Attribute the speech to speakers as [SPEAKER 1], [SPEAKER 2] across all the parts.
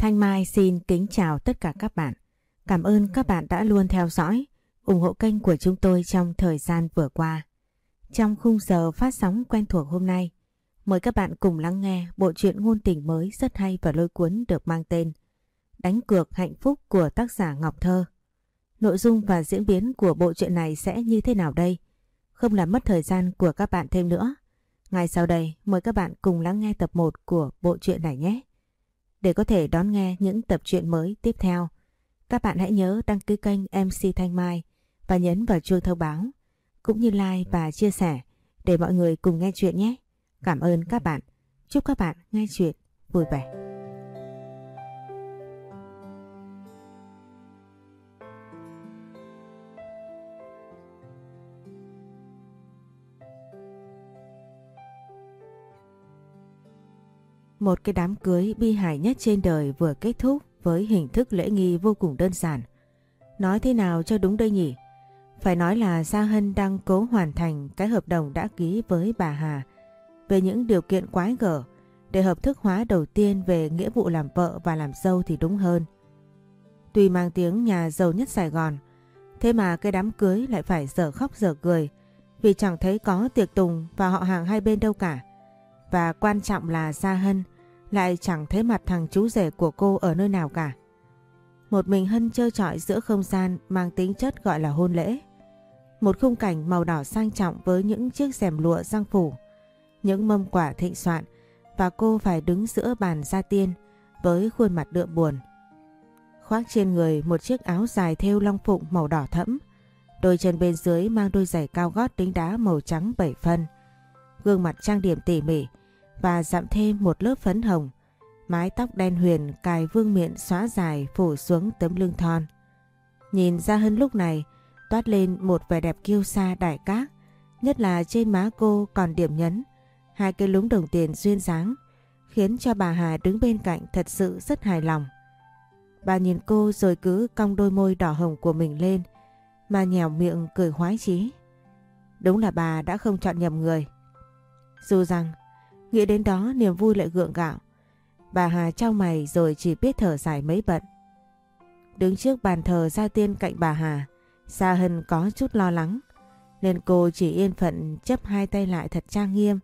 [SPEAKER 1] Thanh Mai xin kính chào tất cả các bạn. Cảm ơn các bạn đã luôn theo dõi, ủng hộ kênh của chúng tôi trong thời gian vừa qua. Trong khung giờ phát sóng quen thuộc hôm nay, mời các bạn cùng lắng nghe bộ truyện ngôn tình mới rất hay và lôi cuốn được mang tên Đánh cược hạnh phúc của tác giả Ngọc Thơ. Nội dung và diễn biến của bộ truyện này sẽ như thế nào đây? Không làm mất thời gian của các bạn thêm nữa. Ngay sau đây, mời các bạn cùng lắng nghe tập 1 của bộ truyện này nhé. Để có thể đón nghe những tập truyện mới tiếp theo, các bạn hãy nhớ đăng ký kênh MC Thanh Mai và nhấn vào chuông thông báo, cũng như like và chia sẻ để mọi người cùng nghe chuyện nhé. Cảm ơn các bạn. Chúc các bạn nghe chuyện vui vẻ. Một cái đám cưới bi hài nhất trên đời vừa kết thúc với hình thức lễ nghi vô cùng đơn giản. Nói thế nào cho đúng đây nhỉ? Phải nói là Gia Hân đang cố hoàn thành cái hợp đồng đã ký với bà Hà về những điều kiện quái gở để hợp thức hóa đầu tiên về nghĩa vụ làm vợ và làm dâu thì đúng hơn. Tuy mang tiếng nhà giàu nhất Sài Gòn, thế mà cái đám cưới lại phải dở khóc dở cười vì chẳng thấy có tiệc tùng và họ hàng hai bên đâu cả. Và quan trọng là Gia Hân lại chẳng thấy mặt thằng chú rể của cô ở nơi nào cả. Một mình Hân chơi trọi giữa không gian mang tính chất gọi là hôn lễ. Một khung cảnh màu đỏ sang trọng với những chiếc rèm lụa răng phủ, những mâm quả thịnh soạn và cô phải đứng giữa bàn gia tiên với khuôn mặt đượm buồn. Khoác trên người một chiếc áo dài thêu long phụng màu đỏ thẫm, đôi chân bên dưới mang đôi giày cao gót đính đá màu trắng bảy phân. Gương mặt trang điểm tỉ mỉ, và dặm thêm một lớp phấn hồng. Mái tóc đen huyền cài vương miện xóa dài phủ xuống tấm lưng thon. Nhìn ra hơn lúc này toát lên một vẻ đẹp kiêu sa đại cát, nhất là trên má cô còn điểm nhấn, hai cái lúng đồng tiền duyên dáng, khiến cho bà Hà đứng bên cạnh thật sự rất hài lòng. Bà nhìn cô rồi cứ cong đôi môi đỏ hồng của mình lên, mà nhèo miệng cười khoái chí. Đúng là bà đã không chọn nhầm người. Dù rằng Nghĩ đến đó niềm vui lại gượng gạo. Bà Hà trao mày rồi chỉ biết thở dài mấy bận. Đứng trước bàn thờ gia tiên cạnh bà Hà, Sa Hân có chút lo lắng. Nên cô chỉ yên phận chấp hai tay lại thật trang nghiêm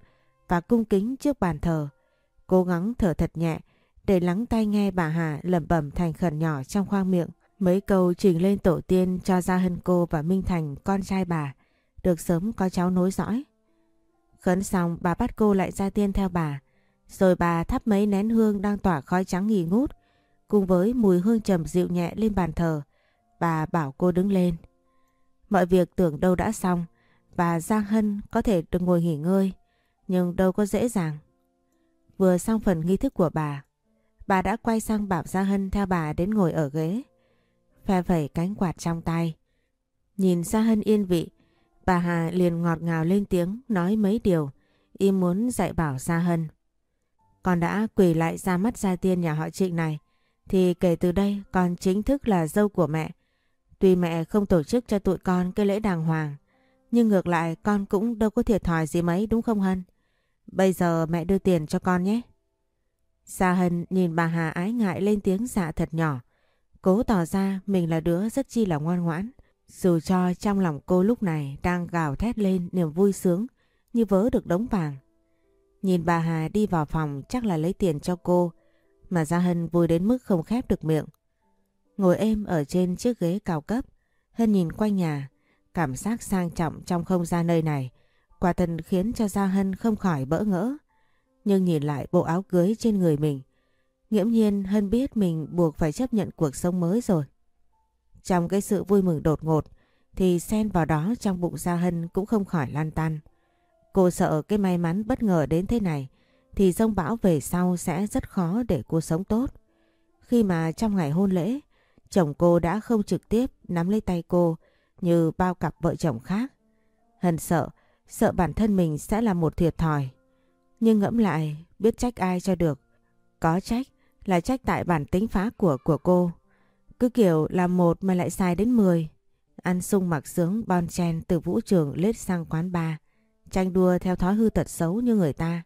[SPEAKER 1] và cung kính trước bàn thờ. Cố gắng thở thật nhẹ để lắng tai nghe bà Hà lẩm bẩm thành khẩn nhỏ trong khoang miệng. Mấy câu trình lên tổ tiên cho Gia Hân cô và Minh Thành con trai bà được sớm có cháu nối dõi. Khấn xong, bà bắt cô lại ra tiên theo bà. Rồi bà thắp mấy nén hương đang tỏa khói trắng nghỉ ngút. Cùng với mùi hương trầm dịu nhẹ lên bàn thờ. Bà bảo cô đứng lên. Mọi việc tưởng đâu đã xong. Và Giang Hân có thể được ngồi nghỉ ngơi. Nhưng đâu có dễ dàng. Vừa xong phần nghi thức của bà. Bà đã quay sang bảo Giang Hân theo bà đến ngồi ở ghế. Phe phẩy cánh quạt trong tay. Nhìn Giang Hân yên vị. Bà Hà liền ngọt ngào lên tiếng, nói mấy điều y muốn dạy bảo Gia Hân. Con đã quỳ lại ra mắt gia tiên nhà họ Trịnh này thì kể từ đây, con chính thức là dâu của mẹ. Tuy mẹ không tổ chức cho tụi con cái lễ đàng hoàng, nhưng ngược lại con cũng đâu có thiệt thòi gì mấy, đúng không Hân? Bây giờ mẹ đưa tiền cho con nhé. Gia Hân nhìn bà Hà ái ngại lên tiếng dạ thật nhỏ. Cố tỏ ra mình là đứa rất chi là ngoan ngoãn. Dù cho trong lòng cô lúc này đang gào thét lên niềm vui sướng như vớ được đống vàng. Nhìn bà Hà đi vào phòng chắc là lấy tiền cho cô mà Gia Hân vui đến mức không khép được miệng. Ngồi êm ở trên chiếc ghế cao cấp, Hân nhìn quanh nhà, cảm giác sang trọng trong không gian nơi này quả thật khiến cho Gia Hân không khỏi bỡ ngỡ. Nhưng nhìn lại bộ áo cưới trên người mình, nghiễm nhiên Hân biết mình buộc phải chấp nhận cuộc sống mới rồi. Trong cái sự vui mừng đột ngột thì xen vào đó trong bụng Gia Hân cũng không khỏi lan tan. Cô sợ cái may mắn bất ngờ đến thế này thì rông bão về sau sẽ rất khó để cô sống tốt. Khi mà trong ngày hôn lễ, chồng cô đã không trực tiếp nắm lấy tay cô như bao cặp vợ chồng khác. Hân sợ, sợ bản thân mình sẽ là một thiệt thòi. Nhưng ngẫm lại, biết trách ai cho được. Có trách là trách tại bản tính phá của của cô. Cứ kiểu làm một mà lại xài đến 10. Ăn sung mặc sướng bon chen từ vũ trường lết sang quán bar. Tranh đua theo thói hư tật xấu như người ta.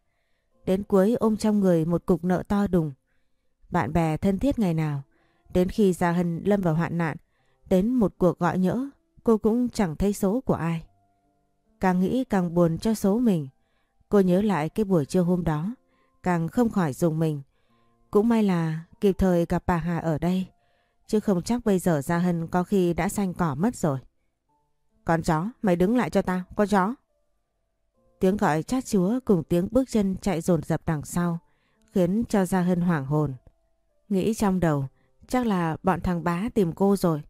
[SPEAKER 1] Đến cuối ôm trong người một cục nợ to đùng. Bạn bè thân thiết ngày nào. Đến khi Gia Hân lâm vào hoạn nạn, đến một cuộc gọi nhỡ, cô cũng chẳng thấy số của ai. Càng nghĩ càng buồn cho số mình. Cô nhớ lại cái buổi trưa hôm đó, càng không khỏi dùng mình. Cũng may là kịp thời gặp bà Hà ở đây, chứ không chắc bây giờ Gia Hân có khi đã xanh cỏ mất rồi. Con chó, mày đứng lại cho tao, con chó. Tiếng gọi chát chúa cùng tiếng bước chân chạy dồn dập đằng sau, khiến cho Gia Hân hoảng hồn. Nghĩ trong đầu, chắc là bọn thằng bá tìm cô rồi.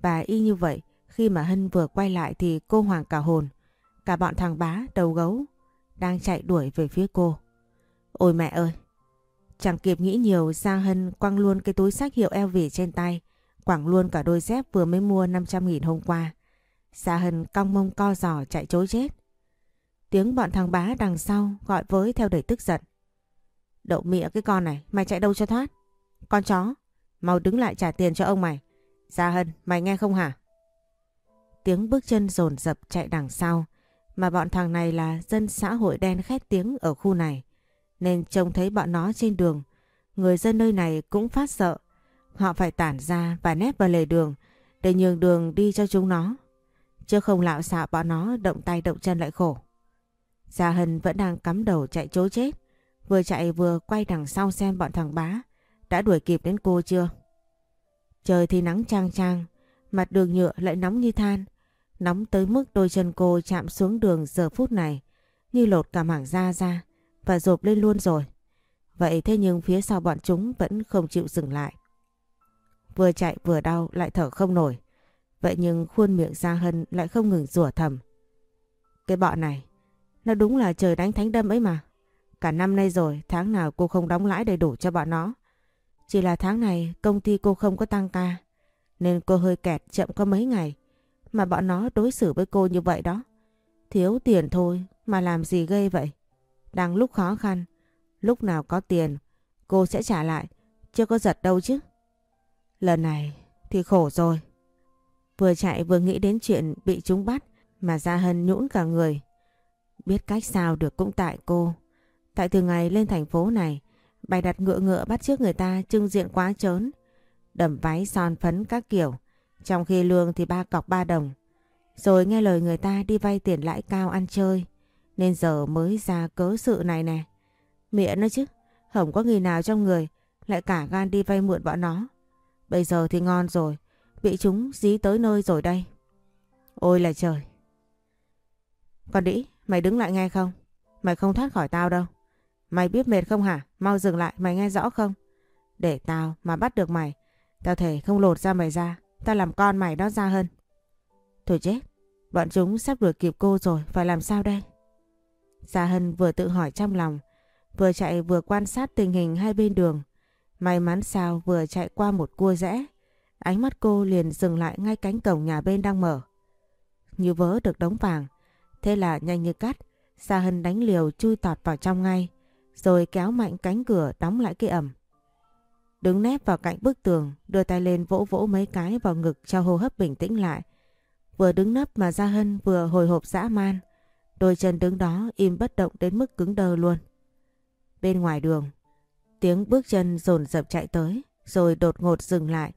[SPEAKER 1] Và y như vậy, khi mà Hân vừa quay lại thì cô hoảng cả hồn. Cả bọn thằng bá đầu gấu đang chạy đuổi về phía cô. Ôi mẹ ơi! Chẳng kịp nghĩ nhiều Gia Hân quăng luôn cái túi sách hiệu LV trên tay, quẳng luôn cả đôi dép vừa mới mua 500.000 hôm qua. Gia Hân cong mông co giò chạy chối chết. Tiếng bọn thằng bá đằng sau gọi với theo đầy tức giận. Đậu mịa cái con này, mày chạy đâu cho thoát? Con chó, mau đứng lại trả tiền cho ông mày. Gia Hân, mày nghe không hả? Tiếng bước chân rồn rập chạy đằng sau, mà bọn thằng này là dân xã hội đen khét tiếng ở khu này. Nên trông thấy bọn nó trên đường, người dân nơi này cũng phát sợ. Họ phải tản ra và nép vào lề đường để nhường đường đi cho chúng nó. Chứ không lạo xạo bọn nó động tay động chân lại khổ. Gia Hân vẫn đang cắm đầu chạy chối chết. Vừa chạy vừa quay đằng sau xem bọn thằng bá đã đuổi kịp đến cô chưa. Trời thì nắng trang trang, mặt đường nhựa lại nóng như than. Nóng tới mức đôi chân cô chạm xuống đường giờ phút này như lột cả mảng da ra và rộp lên luôn rồi. Vậy thế nhưng phía sau bọn chúng vẫn không chịu dừng lại. Vừa chạy vừa đau lại thở không nổi. Vậy nhưng khuôn miệng Gia Hân lại không ngừng rủa thầm. Cái bọn này, nó đúng là trời đánh thánh đâm ấy mà. Cả năm nay rồi, tháng nào cô không đóng lãi đầy đủ cho bọn nó. Chỉ là tháng này công ty cô không có tăng ca, nên cô hơi kẹt chậm có mấy ngày. Mà bọn nó đối xử với cô như vậy đó. Thiếu tiền thôi mà làm gì gây vậy. Đang lúc khó khăn, lúc nào có tiền cô sẽ trả lại, chưa có giật đâu chứ. Lần này thì khổ rồi. Vừa chạy vừa nghĩ đến chuyện bị chúng bắt mà Gia Hân nhũn cả người. Biết cách sao được cũng tại cô. Tại từ ngày lên thành phố này, bày đặt ngựa ngựa bắt trước người ta trưng diện quá trớn. Đầm váy son phấn các kiểu, trong khi lương thì ba cọc ba đồng. Rồi nghe lời người ta đi vay tiền lãi cao ăn chơi, nên giờ mới ra cớ sự này nè. Miệng nó chứ, không có người nào trong người lại cả gan đi vay mượn bọn nó. Bây giờ thì ngon rồi, bị chúng dí tới nơi rồi đây. Ôi là trời. Con đĩ, mày đứng lại nghe không? Mày không thoát khỏi tao đâu. Mày biết mệt không hả? Mau dừng lại, mày nghe rõ không? Để tao mà bắt được mày, tao thể không lột ra mày ra. Tao làm con mày đó ra hơn. Thôi chết, bọn chúng sắp đuổi kịp cô rồi, phải làm sao đây? Gia Hân vừa tự hỏi trong lòng, vừa chạy vừa quan sát tình hình hai bên đường. May mắn sao vừa chạy qua một cua rẽ, ánh mắt cô liền dừng lại ngay cánh cổng nhà bên đang mở. Như vớ được đống vàng, thế là nhanh như cắt, Gia Hân đánh liều chui tọt vào trong ngay, rồi kéo mạnh cánh cửa đóng lại cái ẩm. Đứng nép vào cạnh bức tường, đưa tay lên vỗ vỗ mấy cái vào ngực cho hô hấp bình tĩnh lại. Vừa đứng nấp mà Gia Hân vừa hồi hộp dã man, đôi chân đứng đó im bất động đến mức cứng đơ luôn. Bên ngoài đường, tiếng bước chân dồn dập chạy tới, rồi đột ngột dừng lại.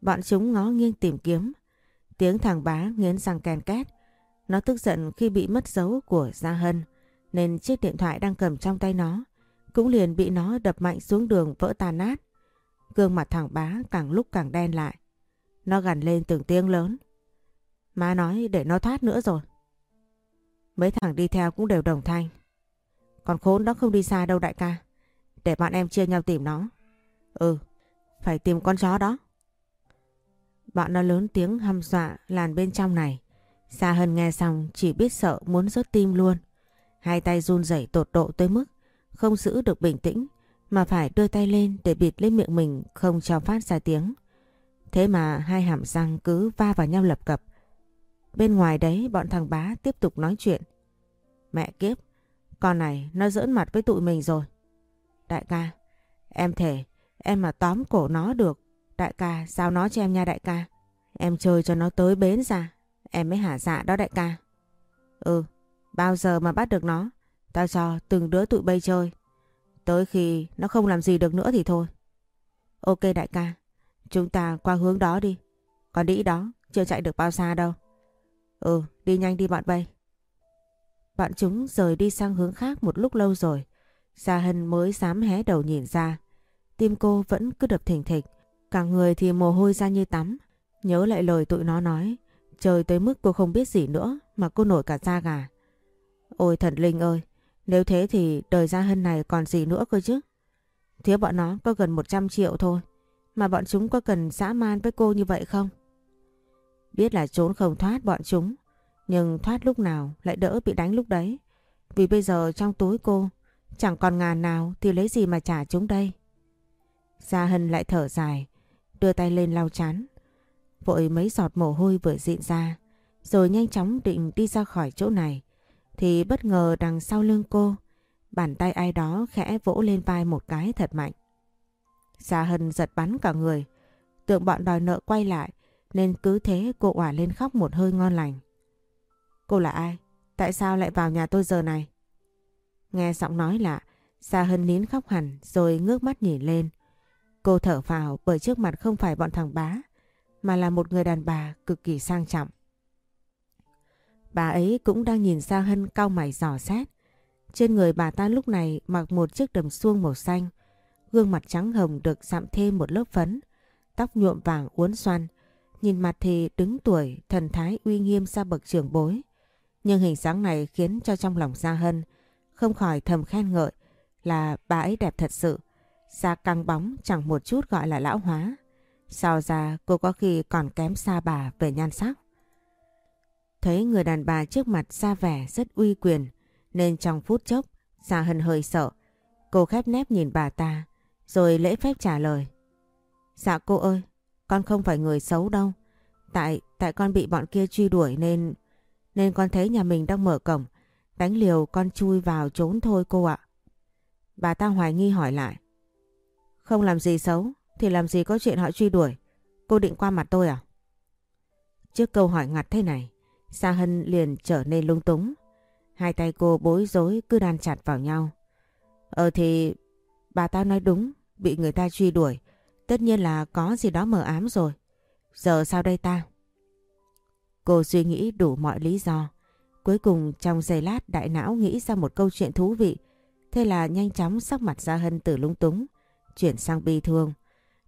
[SPEAKER 1] Bọn chúng ngó nghiêng tìm kiếm. Tiếng thằng bá nghiến răng kèn két. Nó tức giận khi bị mất dấu của Gia Hân, nên chiếc điện thoại đang cầm trong tay nó cũng liền bị nó đập mạnh xuống đường vỡ tan nát. Gương mặt thằng bá càng lúc càng đen lại. Nó gằn lên từng tiếng lớn. Má nói để nó thoát nữa rồi. Mấy thằng đi theo cũng đều đồng thanh. Còn khốn đó không đi xa đâu đại ca. Để bọn em chia nhau tìm nó. Ừ, phải tìm con chó đó. Bọn nó lớn tiếng hăm dọa làn bên trong này. Xa hơn nghe xong chỉ biết sợ muốn rớt tim luôn. Hai tay run rẩy tột độ tới mức không giữ được bình tĩnh mà phải đưa tay lên để bịt lên miệng mình không cho phát ra tiếng. Thế mà hai hàm răng cứ va vào nhau lập cập. Bên ngoài đấy bọn thằng bá tiếp tục nói chuyện. Mẹ kiếp, con này nó giỡn mặt với tụi mình rồi. Đại ca, em thể, em mà tóm cổ nó được. Đại ca, giao nó cho em nha đại ca. Em chơi cho nó tới bến ra, em mới hả dạ đó đại ca. Ừ, bao giờ mà bắt được nó, tao cho từng đứa tụi bay chơi. Tới khi nó không làm gì được nữa thì thôi. Ok đại ca, chúng ta qua hướng đó đi. Còn đĩ đó, chưa chạy được bao xa đâu. Ừ, đi nhanh đi bọn bay. Bọn chúng rời đi sang hướng khác một lúc lâu rồi. Gia Hân mới dám hé đầu nhìn ra. Tim cô vẫn cứ đập thình thịch. Cả người thì mồ hôi ra như tắm. Nhớ lại lời tụi nó nói. Trời tới mức cô không biết gì nữa mà cô nổi cả da gà. Ôi thần linh ơi, nếu thế thì đời Gia Hân này còn gì nữa cơ chứ. Thiếu bọn nó có gần 100 triệu thôi. Mà bọn chúng có cần dã man với cô như vậy không? Biết là trốn không thoát bọn chúng. Nhưng thoát lúc nào lại đỡ bị đánh lúc đấy. Vì bây giờ trong túi cô chẳng còn ngàn nào thì lấy gì mà trả chúng đây. Gia Hân lại thở dài, đưa tay lên lau chán. Vội mấy giọt mồ hôi vừa dịn ra, rồi nhanh chóng định đi ra khỏi chỗ này. Thì bất ngờ đằng sau lưng cô, bàn tay ai đó khẽ vỗ lên vai một cái thật mạnh. Gia Hân giật bắn cả người, tượng bọn đòi nợ quay lại, nên cứ thế cô òa lên khóc một hơi ngon lành. Cô là ai? Tại sao lại vào nhà tôi giờ này? Nghe giọng nói lạ, Gia Hân nín khóc hẳn rồi ngước mắt nhìn lên. Cô thở vào bởi trước mặt không phải bọn thằng bá, mà là một người đàn bà cực kỳ sang trọng. Bà ấy cũng đang nhìn Gia Hân cau mày dò xét. Trên người bà ta lúc này mặc một chiếc đầm suông màu xanh, gương mặt trắng hồng được dặm thêm một lớp phấn, tóc nhuộm vàng uốn xoăn, nhìn mặt thì đứng tuổi, thần thái uy nghiêm ra bậc trưởng bối. Nhưng hình dáng này khiến cho trong lòng Gia Hân không khỏi thầm khen ngợi là bà ấy đẹp thật sự. Da căng bóng chẳng một chút gọi là lão hóa. Sao ra cô có khi còn kém xa bà về nhan sắc. Thấy người đàn bà trước mặt xa vẻ rất uy quyền nên trong phút chốc Gia Hân hơi sợ. Cô khép nép nhìn bà ta rồi lễ phép trả lời. Dạ cô ơi, con không phải người xấu đâu. Tại tại con bị bọn kia truy đuổi nên nên con thấy nhà mình đang mở cổng. Đánh liều con chui vào trốn thôi cô ạ. Bà ta hoài nghi hỏi lại. Không làm gì xấu thì làm gì có chuyện họ truy đuổi. Cô định qua mặt tôi à? Trước câu hỏi ngặt thế này, Sa Hân liền trở nên lung túng. Hai tay cô bối rối cứ đan chặt vào nhau. Ờ thì bà ta nói đúng, bị người ta truy đuổi. Tất nhiên là có gì đó mờ ám rồi. Giờ sao đây ta? Cô suy nghĩ đủ mọi lý do. Cuối cùng trong giây lát đại não nghĩ ra một câu chuyện thú vị. Thế là nhanh chóng sắc mặt ra hân từ lung túng, chuyển sang bi thương.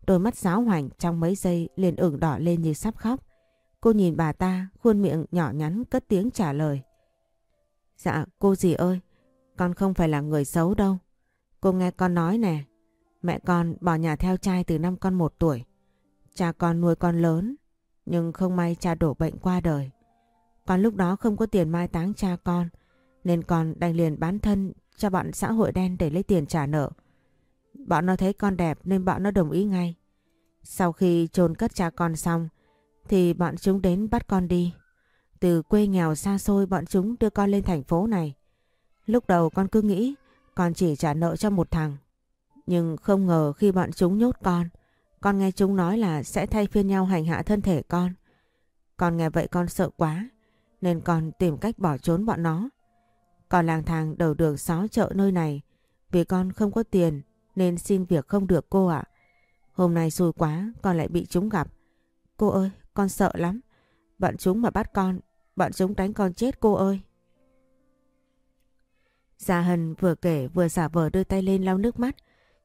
[SPEAKER 1] Đôi mắt giáo hoành trong mấy giây liền ửng đỏ lên như sắp khóc. Cô nhìn bà ta, khuôn miệng nhỏ nhắn cất tiếng trả lời. Dạ cô gì ơi, con không phải là người xấu đâu. Cô nghe con nói nè, mẹ con bỏ nhà theo trai từ năm con một tuổi. Cha con nuôi con lớn, nhưng không may cha đổ bệnh qua đời. Con lúc đó không có tiền mai táng cha con, nên con đành liền bán thân cho bọn xã hội đen để lấy tiền trả nợ. Bọn nó thấy con đẹp nên bọn nó đồng ý ngay. Sau khi chôn cất cha con xong, thì bọn chúng đến bắt con đi. Từ quê nghèo xa xôi bọn chúng đưa con lên thành phố này. Lúc đầu con cứ nghĩ con chỉ trả nợ cho một thằng. Nhưng không ngờ khi bọn chúng nhốt con, con nghe chúng nói là sẽ thay phiên nhau hành hạ thân thể con. Con nghe vậy con sợ quá, nên con tìm cách bỏ trốn bọn nó. Còn lang thang đầu đường xó chợ nơi này, vì con không có tiền nên xin việc không được cô ạ. Hôm nay xui quá, con lại bị chúng gặp. Cô ơi, con sợ lắm. Bọn chúng mà bắt con, bọn chúng đánh con chết cô ơi. Gia Hân vừa kể vừa giả vờ đưa tay lên lau nước mắt,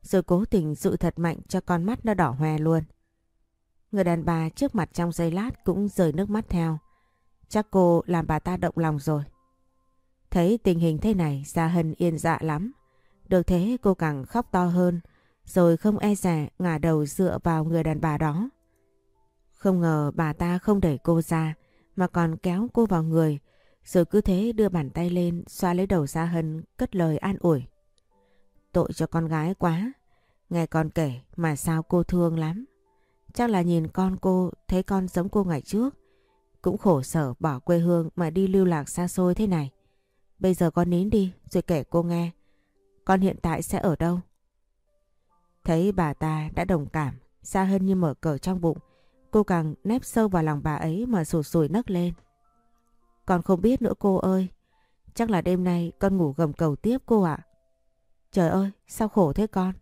[SPEAKER 1] rồi cố tình dụ thật mạnh cho con mắt nó đỏ hoe luôn. Người đàn bà trước mặt trong giây lát cũng rời nước mắt theo. Chắc cô làm bà ta động lòng rồi. Thấy tình hình thế này, Gia Hân yên dạ lắm. Được thế, cô càng khóc to hơn, rồi không e rẻ ngả đầu dựa vào người đàn bà đó. Không ngờ bà ta không đẩy cô ra, mà còn kéo cô vào người rồi cứ thế đưa bàn tay lên, xoa lấy đầu Gia Hân, cất lời an ủi. Tội cho con gái quá. Nghe con kể mà sao cô thương lắm. Chắc là nhìn con cô thấy con giống cô ngày trước. Cũng khổ sở bỏ quê hương mà đi lưu lạc xa xôi thế này. Bây giờ con nín đi rồi kể cô nghe. Con hiện tại sẽ ở đâu? Thấy bà ta đã đồng cảm, xa hơn như mở cờ trong bụng. Cô càng nép sâu vào lòng bà ấy mà sụt sùi nấc lên. Con không biết nữa cô ơi. Chắc là đêm nay con ngủ gầm cầu tiếp cô ạ. Trời ơi, sao khổ thế con?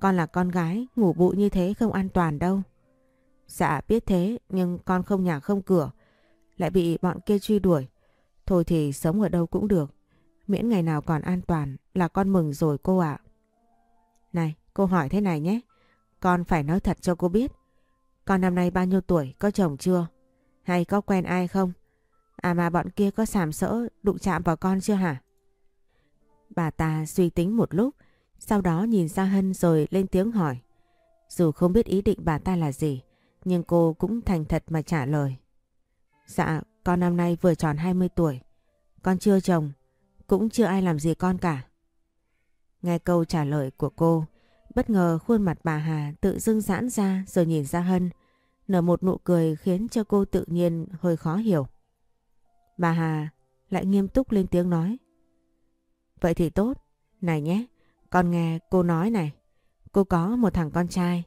[SPEAKER 1] Con là con gái, ngủ bụi như thế không an toàn đâu. Dạ biết thế, nhưng con không nhà không cửa. Lại bị bọn kia truy đuổi. Thôi thì sống ở đâu cũng được. Miễn ngày nào còn an toàn là con mừng rồi cô ạ. Này, cô hỏi thế này nhé. Con phải nói thật cho cô biết. Con năm nay bao nhiêu tuổi, có chồng chưa? Hay có quen ai không? À mà bọn kia có sàm sỡ đụng chạm vào con chưa hả? Bà ta suy tính một lúc, sau đó nhìn ra Hân rồi lên tiếng hỏi. Dù không biết ý định bà ta là gì, nhưng cô cũng thành thật mà trả lời. Dạ, con năm nay vừa tròn 20 tuổi. Con chưa chồng, cũng chưa ai làm gì con cả. Nghe câu trả lời của cô, bất ngờ khuôn mặt bà Hà tự dưng giãn ra rồi nhìn ra Hân, nở một nụ cười khiến cho cô tự nhiên hơi khó hiểu. Bà Hà lại nghiêm túc lên tiếng nói. Vậy thì tốt, này nhé, con nghe cô nói này, cô có một thằng con trai,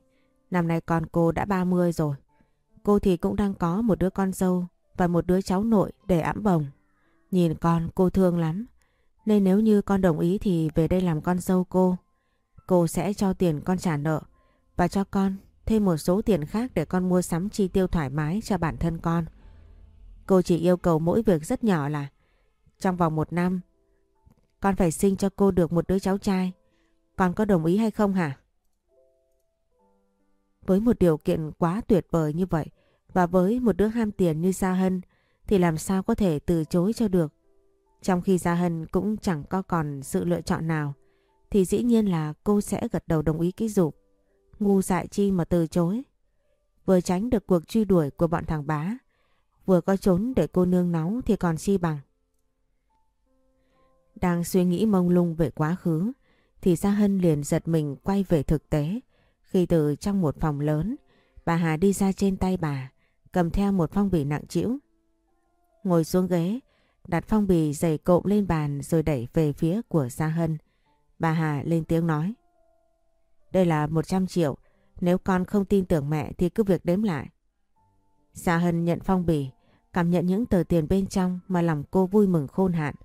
[SPEAKER 1] năm nay con cô đã 30 rồi. Cô thì cũng đang có một đứa con dâu và một đứa cháu nội để ẵm bồng. Nhìn con cô thương lắm, nên nếu như con đồng ý thì về đây làm con dâu cô. Cô sẽ cho tiền con trả nợ và cho con thêm một số tiền khác để con mua sắm chi tiêu thoải mái cho bản thân con. Cô chỉ yêu cầu mỗi việc rất nhỏ là trong vòng một năm con phải sinh cho cô được một đứa cháu trai. Con có đồng ý hay không hả? Với một điều kiện quá tuyệt vời như vậy và với một đứa ham tiền như Gia Hân thì làm sao có thể từ chối cho được. Trong khi Gia Hân cũng chẳng có còn sự lựa chọn nào, thì dĩ nhiên là cô sẽ gật đầu đồng ý cái dục. Ngu dại chi mà từ chối. Vừa tránh được cuộc truy đuổi của bọn thằng bá, vừa có trốn để cô nương náu thì còn chi bằng. Đang suy nghĩ mông lung về quá khứ thì Gia Hân liền giật mình quay về thực tế khi từ trong một phòng lớn bà Hà đi ra trên tay bà cầm theo một phong bì nặng trĩu. Ngồi xuống ghế đặt phong bì dày cộm lên bàn rồi đẩy về phía của Gia Hân. Bà Hà lên tiếng nói. Đây là 100 triệu, nếu con không tin tưởng mẹ thì cứ việc đếm lại. Gia Hân nhận phong bì, cảm nhận những tờ tiền bên trong mà lòng cô vui mừng khôn hạn.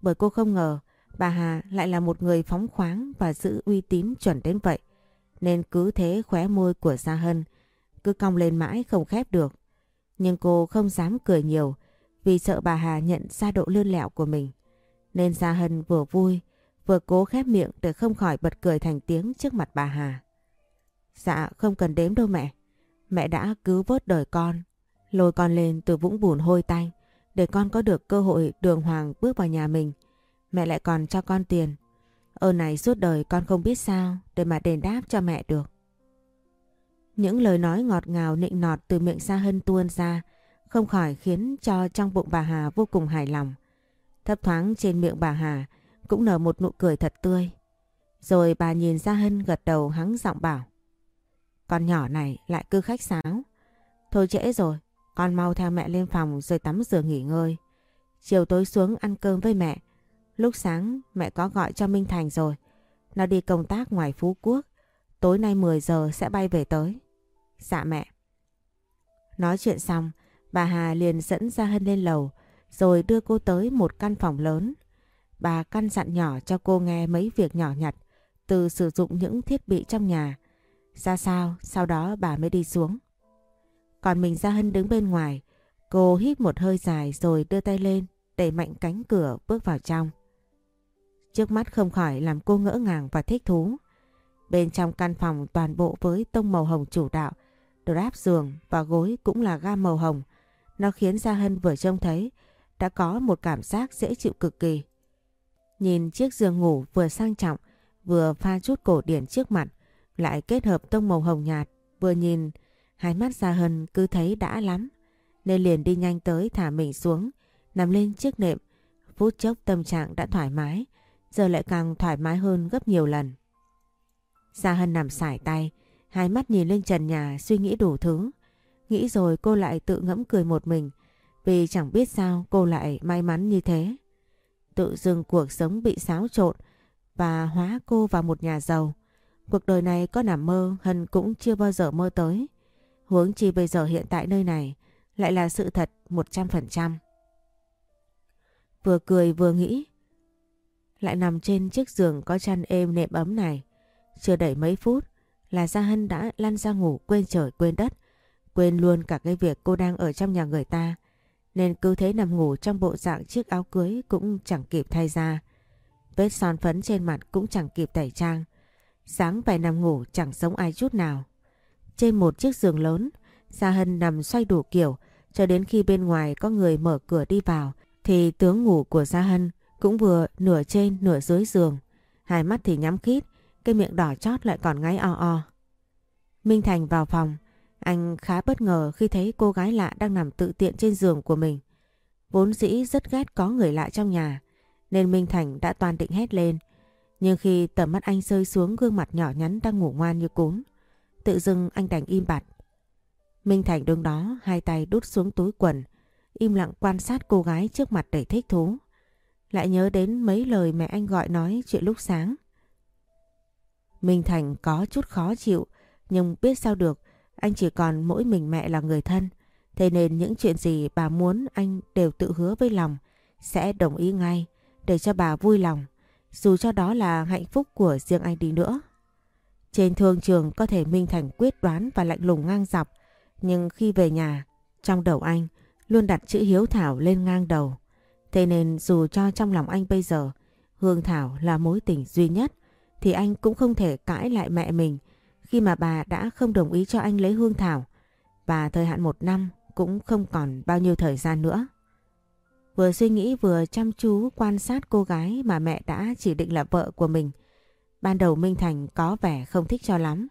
[SPEAKER 1] Bởi cô không ngờ bà Hà lại là một người phóng khoáng và giữ uy tín chuẩn đến vậy. Nên cứ thế khóe môi của Gia Hân cứ cong lên mãi không khép được. Nhưng cô không dám cười nhiều vì sợ bà Hà nhận ra độ lươn lẹo của mình. Nên Gia Hân vừa vui vừa cố khép miệng để không khỏi bật cười thành tiếng trước mặt bà Hà. Dạ không cần đếm đâu mẹ. Mẹ đã cứu vớt đời con, lôi con lên từ vũng bùn hôi tanh để con có được cơ hội đường hoàng bước vào nhà mình. Mẹ lại còn cho con tiền. Ơn này suốt đời con không biết sao để mà đền đáp cho mẹ được. Những lời nói ngọt ngào nịnh nọt từ miệng Sa Hân tuôn ra không khỏi khiến cho trong bụng bà Hà vô cùng hài lòng. Thấp thoáng trên miệng bà Hà cũng nở một nụ cười thật tươi. Rồi bà nhìn Sa Hân gật đầu hắng giọng bảo. Con nhỏ này lại cứ khách sáo. Thôi trễ rồi, con mau theo mẹ lên phòng rồi tắm rửa nghỉ ngơi. Chiều tối xuống ăn cơm với mẹ. Lúc sáng mẹ có gọi cho Minh Thành rồi. Nó đi công tác ngoài Phú Quốc. Tối nay 10 giờ sẽ bay về tới. Dạ mẹ. Nói chuyện xong, bà Hà liền dẫn gia Hân lên lầu rồi đưa cô tới một căn phòng lớn. Bà căn dặn nhỏ cho cô nghe mấy việc nhỏ nhặt từ sử dụng những thiết bị trong nhà. Ra sao, sau đó bà mới đi xuống. Còn mình Gia Hân đứng bên ngoài, cô hít một hơi dài rồi đưa tay lên, đẩy mạnh cánh cửa bước vào trong. Trước mắt không khỏi làm cô ngỡ ngàng và thích thú. Bên trong căn phòng toàn bộ với tông màu hồng chủ đạo, drap giường và gối cũng là gam màu hồng. Nó khiến Gia Hân vừa trông thấy đã có một cảm giác dễ chịu cực kỳ. Nhìn chiếc giường ngủ vừa sang trọng, vừa pha chút cổ điển trước mặt, lại kết hợp tông màu hồng nhạt, vừa nhìn Hai mắt Gia Hân cứ thấy đã lắm, nên liền đi nhanh tới thả mình xuống, nằm lên chiếc nệm. Phút chốc tâm trạng đã thoải mái, giờ lại càng thoải mái hơn gấp nhiều lần. Gia Hân nằm sải tay, hai mắt nhìn lên trần nhà suy nghĩ đủ thứ. Nghĩ rồi cô lại tự ngẫm cười một mình, vì chẳng biết sao cô lại may mắn như thế. Tự dưng cuộc sống bị xáo trộn và hóa cô vào một nhà giàu. Cuộc đời này có nằm mơ Hân cũng chưa bao giờ mơ tới. Huống chi bây giờ hiện tại nơi này lại là sự thật 100%. Vừa cười vừa nghĩ. Lại nằm trên chiếc giường có chăn êm nệm ấm này. Chưa đầy mấy phút là Gia Hân đã lăn ra ngủ quên trời quên đất. Quên luôn cả cái việc cô đang ở trong nhà người ta. Nên cứ thế nằm ngủ trong bộ dạng chiếc áo cưới cũng chẳng kịp thay ra. Vết son phấn trên mặt cũng chẳng kịp tẩy trang. Sáng phải nằm ngủ chẳng giống ai chút nào. Trên một chiếc giường lớn, Gia Hân nằm xoay đủ kiểu cho đến khi bên ngoài có người mở cửa đi vào thì tướng ngủ của Gia Hân cũng vừa nửa trên nửa dưới giường. Hai mắt thì nhắm khít, cái miệng đỏ chót lại còn ngáy o o. Minh Thành vào phòng, anh khá bất ngờ khi thấy cô gái lạ đang nằm tự tiện trên giường của mình. Vốn dĩ rất ghét có người lạ trong nhà, nên Minh Thành đã toàn định hét lên. Nhưng khi tầm mắt anh rơi xuống gương mặt nhỏ nhắn đang ngủ ngoan như cún, tự dưng anh đành im bặt. Minh Thành đứng đó, hai tay đút xuống túi quần, im lặng quan sát cô gái trước mặt đầy thích thú. Lại nhớ đến mấy lời mẹ anh gọi nói chuyện lúc sáng. Minh Thành có chút khó chịu, nhưng biết sao được, anh chỉ còn mỗi mình mẹ là người thân. Thế nên những chuyện gì bà muốn anh đều tự hứa với lòng, sẽ đồng ý ngay để cho bà vui lòng, dù cho đó là hạnh phúc của riêng anh đi nữa. Trên thương trường có thể Minh Thành quyết đoán và lạnh lùng ngang dọc, nhưng khi về nhà, trong đầu anh luôn đặt chữ hiếu thảo lên ngang đầu. Thế nên dù cho trong lòng anh bây giờ Hương Thảo là mối tình duy nhất thì anh cũng không thể cãi lại mẹ mình khi mà bà đã không đồng ý cho anh lấy Hương Thảo và thời hạn một năm cũng không còn bao nhiêu thời gian nữa. Vừa suy nghĩ vừa chăm chú quan sát cô gái mà mẹ đã chỉ định là vợ của mình. Ban đầu Minh Thành có vẻ không thích cho lắm,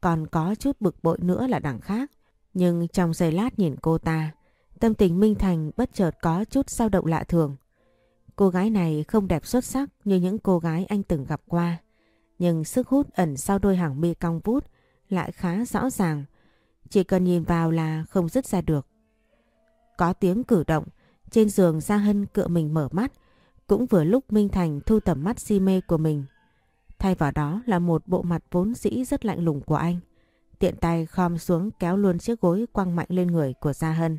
[SPEAKER 1] còn có chút bực bội nữa là đằng khác. Nhưng trong giây lát nhìn cô ta, tâm tình Minh Thành bất chợt có chút dao động lạ thường. Cô gái này không đẹp xuất sắc như những cô gái anh từng gặp qua. Nhưng sức hút ẩn sau đôi hàng mi cong vút lại khá rõ ràng. Chỉ cần nhìn vào là không dứt ra được. Có tiếng cử động, trên giường Gia Hân cựa mình mở mắt, cũng vừa lúc Minh Thành thu tầm mắt si mê của mình. Thay vào đó là một bộ mặt vốn dĩ rất lạnh lùng của anh. Tiện tay khom xuống kéo luôn chiếc gối quăng mạnh lên người của Gia Hân.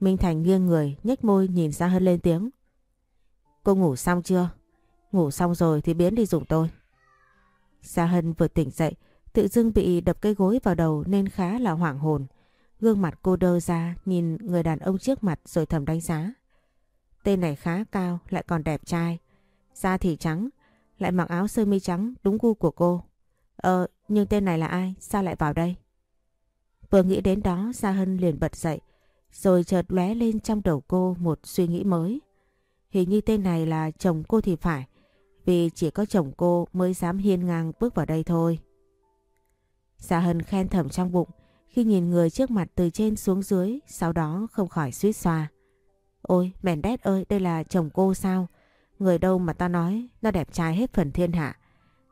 [SPEAKER 1] Minh Thành nghiêng người, nhếch môi nhìn Gia Hân lên tiếng. Cô ngủ xong chưa? Ngủ xong rồi thì biến đi dùng tôi. Gia Hân vừa tỉnh dậy, tự dưng bị đập cái gối vào đầu nên khá là hoảng hồn. Gương mặt cô đơ ra nhìn người đàn ông trước mặt rồi thầm đánh giá. Tên này khá cao lại còn đẹp trai. Da thì trắng, lại mặc áo sơ mi trắng đúng gu của cô. Ờ, nhưng tên này là ai? Sao lại vào đây? Vừa nghĩ đến đó Gia Hân liền bật dậy, rồi chợt lóe lên trong đầu cô một suy nghĩ mới. Hình như tên này là chồng cô thì phải, vì chỉ có chồng cô mới dám hiên ngang bước vào đây thôi. Dạ Hân khen thầm trong bụng khi nhìn người trước mặt từ trên xuống dưới, sau đó không khỏi suýt xoa. Ôi, mèn đét ơi, đây là chồng cô sao? Người đâu mà ta nói, nó đẹp trai hết phần thiên hạ.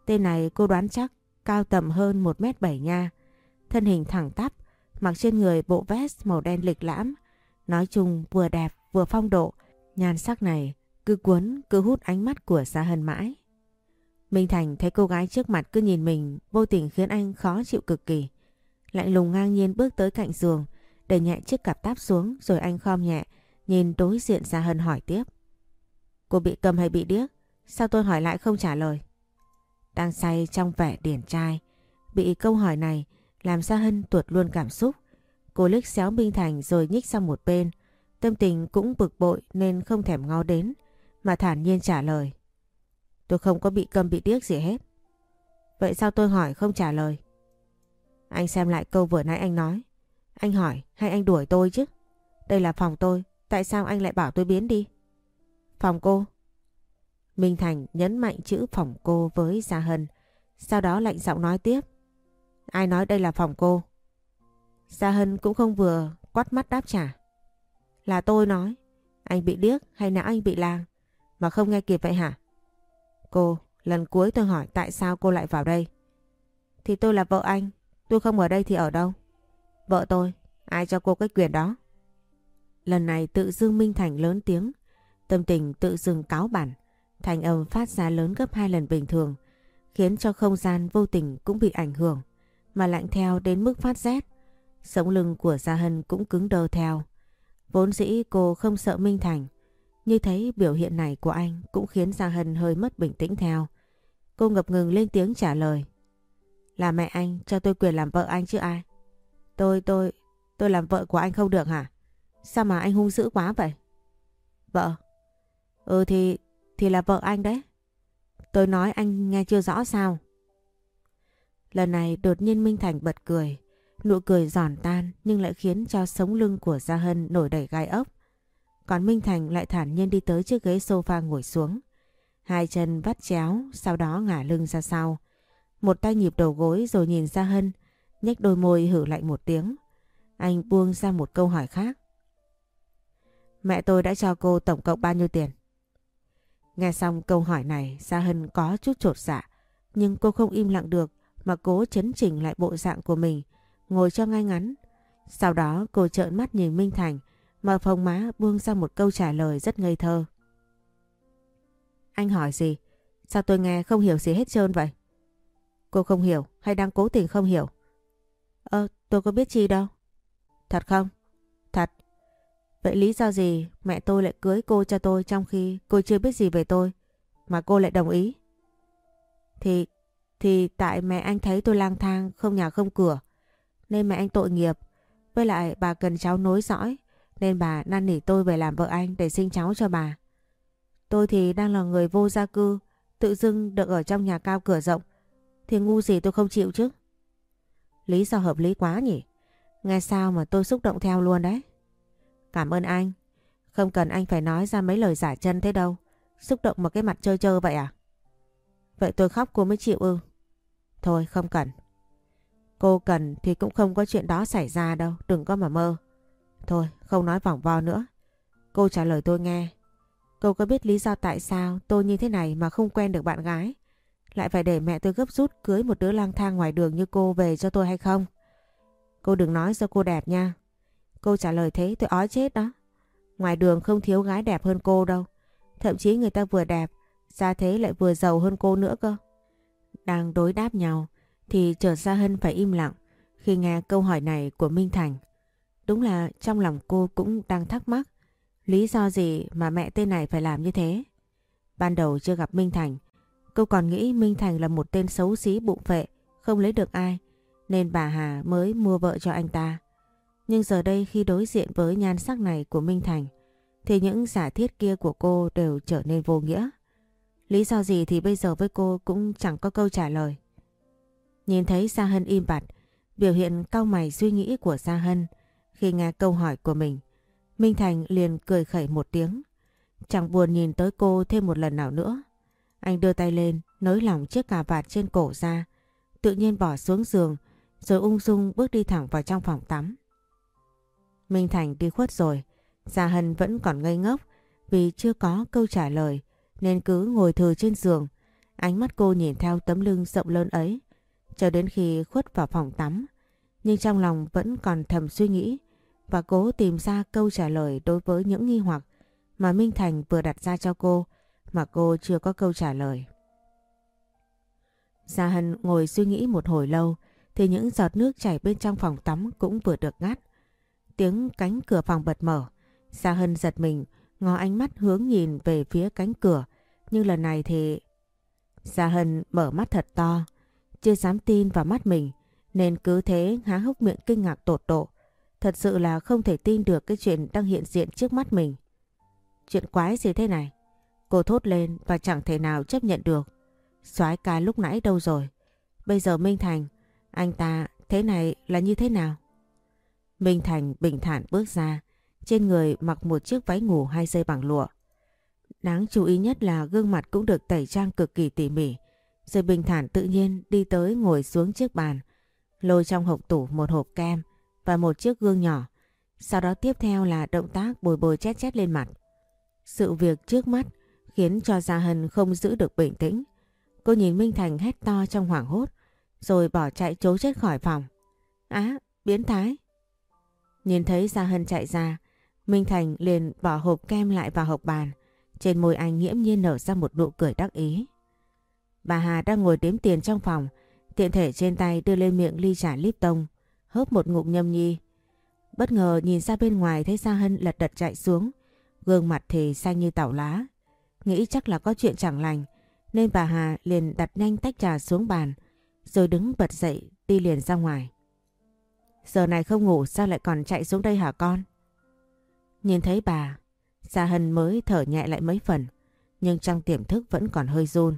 [SPEAKER 1] Tên này cô đoán chắc cao tầm hơn 1m7 nha. Thân hình thẳng tắp, mặc trên người bộ vest màu đen lịch lãm. Nói chung vừa đẹp vừa phong độ, nhan sắc này cứ cuốn cứ hút ánh mắt của Gia Hân mãi. Minh Thành thấy cô gái trước mặt cứ nhìn mình vô tình khiến anh khó chịu cực kỳ. Lạnh lùng ngang nhiên bước tới cạnh giường, đẩy nhẹ chiếc cặp táp xuống rồi anh khom nhẹ, nhìn đối diện Gia Hân hỏi tiếp. Cô bị cầm hay bị điếc? Sao tôi hỏi lại không trả lời? Đang say trong vẻ điển trai. Bị câu hỏi này làm Gia Hân tuột luôn cảm xúc. Cô liếc xéo Minh Thành rồi nhích sang một bên. Tâm tình cũng bực bội nên không thèm ngó đến mà thản nhiên trả lời. Tôi không có bị câm bị điếc gì hết. Vậy sao tôi hỏi không trả lời? Anh xem lại câu vừa nãy anh nói. Anh hỏi hay anh đuổi tôi chứ? Đây là phòng tôi, tại sao anh lại bảo tôi biến đi? Phòng cô. Minh Thành nhấn mạnh chữ phòng cô với Gia Hân. Sau đó lạnh giọng nói tiếp. Ai nói đây là phòng cô? Gia Hân cũng không vừa quát mắt đáp trả. Là tôi nói. Anh bị điếc hay là anh bị lang? Mà không nghe kịp vậy hả? Cô, lần cuối tôi hỏi tại sao cô lại vào đây? Thì tôi là vợ anh. Tôi không ở đây thì ở đâu? Vợ tôi. Ai cho cô cái quyền đó? Lần này tự dưng Minh Thành lớn tiếng. Tâm tình tự dưng cáo bản. Thành âm phát ra lớn gấp hai lần bình thường. Khiến cho không gian vô tình cũng bị ảnh hưởng. Mà lạnh theo đến mức phát rét. Sống lưng của Gia Hân cũng cứng đờ theo. Vốn dĩ cô không sợ Minh Thành. Như thấy biểu hiện này của anh cũng khiến Gia Hân hơi mất bình tĩnh theo. Cô ngập ngừng lên tiếng trả lời. Là mẹ anh cho tôi quyền làm vợ anh chứ ai. Tôi, tôi, tôi làm vợ của anh không được hả? Sao mà anh hung dữ quá vậy? Vợ? Ừ thì, thì là vợ anh đấy. Tôi nói anh nghe chưa rõ sao? Lần này đột nhiên Minh Thành bật cười. Nụ cười giòn tan nhưng lại khiến cho sống lưng của Gia Hân nổi đầy gai ốc. Còn Minh Thành lại thản nhiên đi tới chiếc ghế sofa ngồi xuống. Hai chân vắt chéo, sau đó ngả lưng ra sau. Một tay nhịp đầu gối rồi nhìn Gia Hân, nhếch đôi môi hử lạnh một tiếng. Anh buông ra một câu hỏi khác. Mẹ tôi đã cho cô tổng cộng bao nhiêu tiền? Nghe xong câu hỏi này, Gia Hân có chút trột dạ. Nhưng cô không im lặng được mà cố chấn chỉnh lại bộ dạng của mình, ngồi cho ngay ngắn. Sau đó cô trợn mắt nhìn Minh Thành, mở phòng má buông ra một câu trả lời rất ngây thơ. Anh hỏi gì? Sao tôi nghe không hiểu gì hết trơn vậy? Cô không hiểu hay đang cố tình không hiểu? Ơ, tôi có biết chi đâu. Thật không? Thật. Vậy lý do gì mẹ tôi lại cưới cô cho tôi trong khi cô chưa biết gì về tôi mà cô lại đồng ý? Thì thì tại mẹ anh thấy tôi lang thang, không nhà không cửa nên mẹ anh tội nghiệp. Với lại bà cần cháu nối dõi, nên bà năn nỉ tôi về làm vợ anh để sinh cháu cho bà. Tôi thì đang là người vô gia cư, tự dưng được ở trong nhà cao cửa rộng thì ngu gì tôi không chịu chứ. Lý do hợp lý quá nhỉ? Nghe sao mà tôi xúc động theo luôn đấy. Cảm ơn anh. Không cần anh phải nói ra mấy lời giả chân thế đâu. Xúc động một cái mặt chơi chơi vậy à? Vậy tôi khóc cô mới chịu ư? Thôi không cần. Cô cần thì cũng không có chuyện đó xảy ra đâu. Đừng có mà mơ. Thôi không nói vòng vo nữa. Cô trả lời tôi nghe. Cô có biết lý do tại sao tôi như thế này mà không quen được bạn gái? Lại phải để mẹ tôi gấp rút cưới một đứa lang thang ngoài đường như cô về cho tôi hay không? Cô đừng nói do cô đẹp nha. Cô trả lời thế tôi ói chết đó. Ngoài đường không thiếu gái đẹp hơn cô đâu. Thậm chí người ta vừa đẹp, ra thế lại vừa giàu hơn cô nữa cơ. Đang đối đáp nhau thì trở ra Hân phải im lặng khi nghe câu hỏi này của Minh Thành. Đúng là trong lòng cô cũng đang thắc mắc lý do gì mà mẹ tên này phải làm như thế. Ban đầu chưa gặp Minh Thành, cô còn nghĩ Minh Thành là một tên xấu xí bụng vệ, không lấy được ai, nên bà Hà mới mua vợ cho anh ta. Nhưng giờ đây khi đối diện với nhan sắc này của Minh Thành, thì những giả thiết kia của cô đều trở nên vô nghĩa. Lý do gì thì bây giờ với cô cũng chẳng có câu trả lời. Nhìn thấy Sa Hân im bặt, biểu hiện cau mày suy nghĩ của Sa Hân khi nghe câu hỏi của mình. Minh Thành liền cười khẩy một tiếng. Chẳng buồn nhìn tới cô thêm một lần nào nữa. Anh đưa tay lên, nới lỏng chiếc cà vạt trên cổ ra, tự nhiên bỏ xuống giường, rồi ung dung bước đi thẳng vào trong phòng tắm. Minh Thành đi khuất rồi, Gia Hân vẫn còn ngây ngốc vì chưa có câu trả lời nên cứ ngồi thừ trên giường. Ánh mắt cô nhìn theo tấm lưng rộng lớn ấy cho đến khi khuất vào phòng tắm. Nhưng trong lòng vẫn còn thầm suy nghĩ và cố tìm ra câu trả lời đối với những nghi hoặc mà Minh Thành vừa đặt ra cho cô mà cô chưa có câu trả lời. Gia Hân ngồi suy nghĩ một hồi lâu thì những giọt nước chảy bên trong phòng tắm cũng vừa được ngắt. Tiếng cánh cửa phòng bật mở. Gia Hân giật mình, ngó ánh mắt hướng nhìn về phía cánh cửa. Nhưng lần này thì... Gia Hân mở mắt thật to, chưa dám tin vào mắt mình, nên cứ thế há hốc miệng kinh ngạc tột độ. Thật sự là không thể tin được cái chuyện đang hiện diện trước mắt mình. Chuyện quái gì thế này? Cô thốt lên và chẳng thể nào chấp nhận được. soái ca lúc nãy đâu rồi? Bây giờ Minh Thành, anh ta thế này là như thế nào? Minh Thành bình thản bước ra, trên người mặc một chiếc váy ngủ hai dây bằng lụa. Đáng chú ý nhất là gương mặt cũng được tẩy trang cực kỳ tỉ mỉ, rồi bình thản tự nhiên đi tới ngồi xuống chiếc bàn, lôi trong hộp tủ một hộp kem và một chiếc gương nhỏ. Sau đó tiếp theo là động tác bồi bồi chét chét lên mặt. Sự việc trước mắt khiến cho Gia Hân không giữ được bình tĩnh. Cô nhìn Minh Thành hét to trong hoảng hốt, rồi bỏ chạy trốn chết khỏi phòng. Á, biến thái. Nhìn thấy Gia Hân chạy ra, Minh Thành liền bỏ hộp kem lại vào hộp bàn. Trên môi anh nghiễm nhiên nở ra một nụ cười đắc ý. Bà Hà đang ngồi đếm tiền trong phòng, tiện thể trên tay đưa lên miệng ly trà Lipton, hớp một ngụm nhâm nhi. Bất ngờ nhìn ra bên ngoài thấy Sa Hân lật đật chạy xuống, gương mặt thì xanh như tảo lá. Nghĩ chắc là có chuyện chẳng lành, nên bà Hà liền đặt nhanh tách trà xuống bàn, rồi đứng bật dậy đi liền ra ngoài. Giờ này không ngủ sao lại còn chạy xuống đây hả con? Nhìn thấy bà, Gia Hân mới thở nhẹ lại mấy phần, nhưng trong tiềm thức vẫn còn hơi run.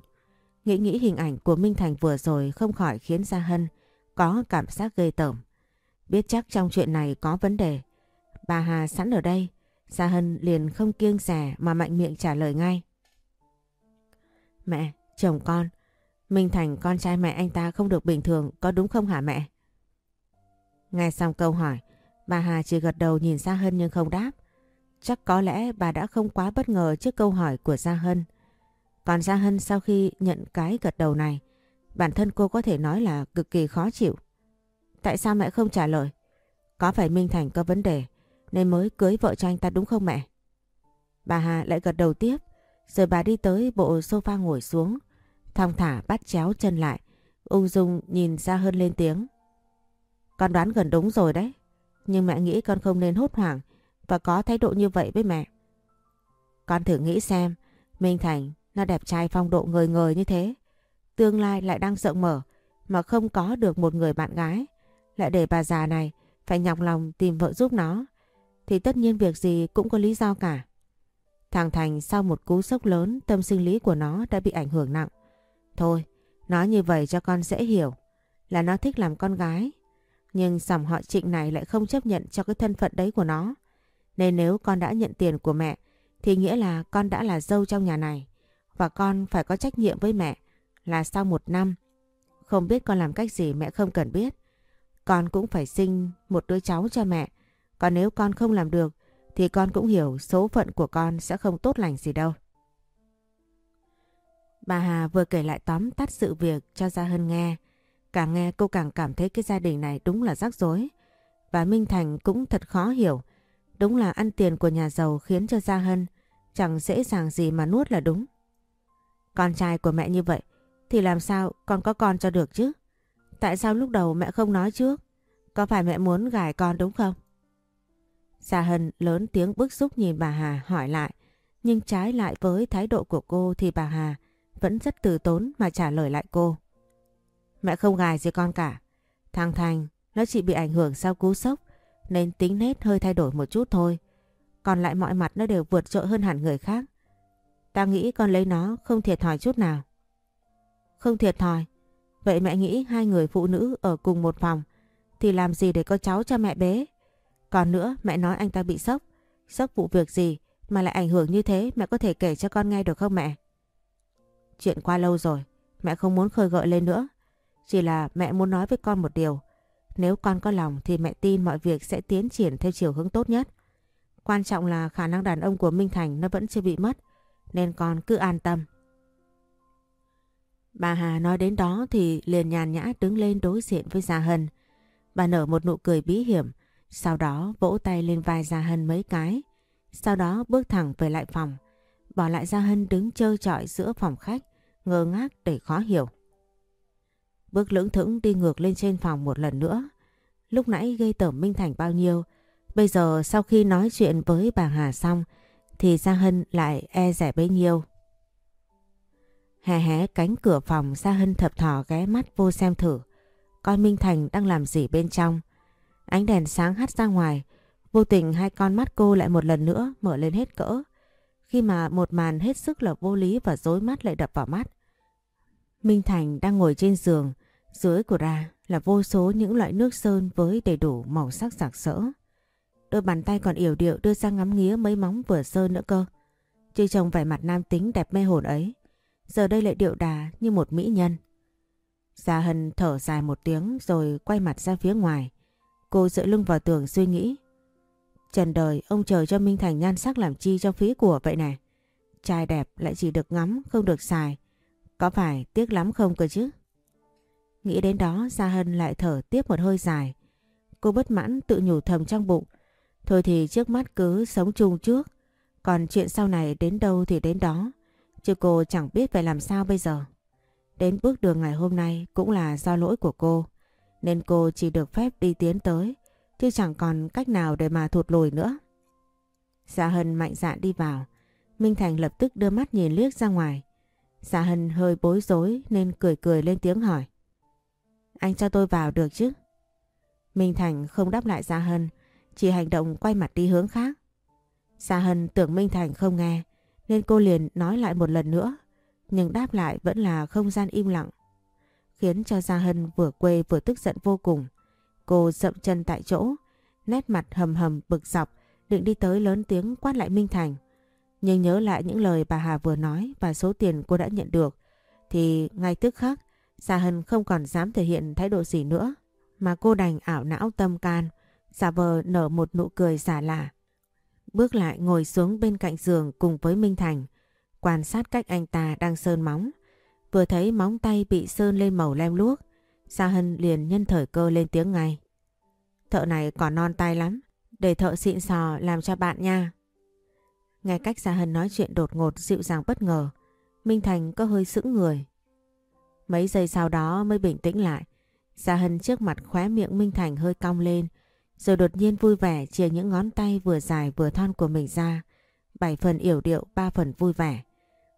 [SPEAKER 1] Nghĩ nghĩ hình ảnh của Minh Thành vừa rồi không khỏi khiến Gia Hân có cảm giác ghê tởm. Biết chắc trong chuyện này có vấn đề. Bà Hà sẵn ở đây, Gia Hân liền không kiêng rẻ mà mạnh miệng trả lời ngay. Mẹ, chồng con, Minh Thành con trai mẹ anh ta không được bình thường có đúng không hả mẹ? Nghe xong câu hỏi, bà Hà chỉ gật đầu nhìn Gia Hân nhưng không đáp. Chắc có lẽ bà đã không quá bất ngờ trước câu hỏi của Gia Hân. Còn Gia Hân sau khi nhận cái gật đầu này, bản thân cô có thể nói là cực kỳ khó chịu. Tại sao mẹ không trả lời? Có phải Minh Thành có vấn đề nên mới cưới vợ cho anh ta đúng không mẹ? Bà Hà lại gật đầu tiếp, rồi bà đi tới bộ sofa ngồi xuống, thong thả bắt chéo chân lại, ung dung nhìn Gia Hân lên tiếng. Con đoán gần đúng rồi đấy, nhưng mẹ nghĩ con không nên hốt hoảng và có thái độ như vậy với mẹ. Con thử nghĩ xem, Minh Thành nó đẹp trai phong độ người người như thế. Tương lai lại đang rộng mở mà không có được một người bạn gái. Lại để bà già này phải nhọc lòng tìm vợ giúp nó. Thì tất nhiên việc gì cũng có lý do cả. Thằng Thành sau một cú sốc lớn tâm sinh lý của nó đã bị ảnh hưởng nặng. Thôi, nói như vậy cho con dễ hiểu là nó thích làm con gái. Nhưng dòng họ trịnh này lại không chấp nhận cho cái thân phận đấy của nó. Nên nếu con đã nhận tiền của mẹ, thì nghĩa là con đã là dâu trong nhà này. Và con phải có trách nhiệm với mẹ là sau một năm. Không biết con làm cách gì mẹ không cần biết. Con cũng phải sinh một đứa cháu cho mẹ. Còn nếu con không làm được, thì con cũng hiểu số phận của con sẽ không tốt lành gì đâu. Bà Hà vừa kể lại tóm tắt sự việc cho Gia Hân nghe. Càng nghe cô càng cảm thấy cái gia đình này đúng là rắc rối. Và Minh Thành cũng thật khó hiểu. Đúng là ăn tiền của nhà giàu khiến cho Gia Hân chẳng dễ dàng gì mà nuốt là đúng. Con trai của mẹ như vậy thì làm sao con có con cho được chứ? Tại sao lúc đầu mẹ không nói trước? Có phải mẹ muốn gài con đúng không? Gia Hân lớn tiếng bức xúc nhìn bà Hà hỏi lại. Nhưng trái lại với thái độ của cô thì bà Hà vẫn rất từ tốn mà trả lời lại cô. Mẹ không gài gì con cả. Thằng Thành nó chỉ bị ảnh hưởng sau cú sốc nên tính nết hơi thay đổi một chút thôi. Còn lại mọi mặt nó đều vượt trội hơn hẳn người khác. Ta nghĩ con lấy nó không thiệt thòi chút nào. Không thiệt thòi. Vậy mẹ nghĩ hai người phụ nữ ở cùng một phòng thì làm gì để có cháu cho mẹ bế? Còn nữa, mẹ nói anh ta bị sốc. Sốc vụ việc gì mà lại ảnh hưởng như thế mẹ có thể kể cho con nghe được không mẹ? Chuyện qua lâu rồi. Mẹ không muốn khơi gợi lên nữa. Chỉ là mẹ muốn nói với con một điều. Nếu con có lòng thì mẹ tin mọi việc sẽ tiến triển theo chiều hướng tốt nhất. Quan trọng là khả năng đàn ông của Minh Thành nó vẫn chưa bị mất. Nên con cứ an tâm. Bà Hà nói đến đó thì liền nhàn nhã đứng lên đối diện với Gia Hân. Bà nở một nụ cười bí hiểm, sau đó vỗ tay lên vai Gia Hân mấy cái. Sau đó bước thẳng về lại phòng, bỏ lại Gia Hân đứng chơi trọi giữa phòng khách, ngơ ngác để khó hiểu. Bước lưỡng thững đi ngược lên trên phòng một lần nữa. Lúc nãy gây tởm Minh Thành bao nhiêu, bây giờ sau khi nói chuyện với bà Hà xong thì Gia Hân lại e rẻ bấy nhiêu. Hè hé cánh cửa phòng Gia Hân thập thò ghé mắt vô xem thử. Coi Minh Thành đang làm gì bên trong. Ánh đèn sáng hắt ra ngoài. Vô tình hai con mắt cô lại một lần nữa mở lên hết cỡ. Khi mà một màn hết sức là vô lý và dối mắt lại đập vào mắt. Minh Thành đang ngồi trên giường. Dưới của ra là vô số những loại nước sơn với đầy đủ màu sắc sặc sỡ. Đôi bàn tay còn yểu điệu đưa sang ngắm nghía mấy móng vừa sơn nữa cơ. Chứ chồng vẻ mặt nam tính đẹp mê hồn ấy. Giờ đây lại điệu đà như một mỹ nhân. Gia Hân thở dài một tiếng rồi quay mặt ra phía ngoài. Cô dựa lưng vào tường suy nghĩ. Trần đời, ông trời cho Minh Thành nhan sắc làm chi cho phí của vậy này. Trai đẹp lại chỉ được ngắm không được xài. Có phải tiếc lắm không cơ chứ? Nghĩ đến đó, Gia Hân lại thở tiếp một hơi dài. Cô bất mãn tự nhủ thầm trong bụng. Thôi thì trước mắt cứ sống chung trước. Còn chuyện sau này đến đâu thì đến đó. Chứ cô chẳng biết phải làm sao bây giờ. Đến bước đường ngày hôm nay cũng là do lỗi của cô. Nên cô chỉ được phép đi tiến tới. Chứ chẳng còn cách nào để mà thụt lùi nữa. Gia Hân mạnh dạn đi vào. Minh Thành lập tức đưa mắt nhìn liếc ra ngoài. Gia Hân hơi bối rối nên cười cười lên tiếng hỏi anh cho tôi vào được chứ? Minh Thành không đáp lại Gia Hân, chỉ hành động quay mặt đi hướng khác. Gia Hân tưởng Minh Thành không nghe, nên cô liền nói lại một lần nữa, nhưng đáp lại vẫn là không gian im lặng. Khiến cho Gia Hân vừa quê vừa tức giận vô cùng. Cô dậm chân tại chỗ, nét mặt hầm hầm bực dọc, định đi tới lớn tiếng quát lại Minh Thành. Nhưng nhớ lại những lời bà Hà vừa nói và số tiền cô đã nhận được, thì ngay tức khắc, Gia Hân không còn dám thể hiện thái độ gì nữa, mà cô đành ảo não tâm can, giả vờ nở một nụ cười giả lạ. Bước lại ngồi xuống bên cạnh giường cùng với Minh Thành, quan sát cách anh ta đang sơn móng. Vừa thấy móng tay bị sơn lên màu lem luốc, Gia Hân liền nhân thời cơ lên tiếng ngay. Thợ này còn non tay lắm, để thợ xịn sò làm cho bạn nha. Nghe cách Gia Hân nói chuyện đột ngột dịu dàng bất ngờ, Minh Thành có hơi sững người. Mấy giây sau đó mới bình tĩnh lại, Gia Hân trước mặt khóe miệng Minh Thành hơi cong lên, rồi đột nhiên vui vẻ chia những ngón tay vừa dài vừa thon của mình ra, bảy phần yểu điệu, ba phần vui vẻ.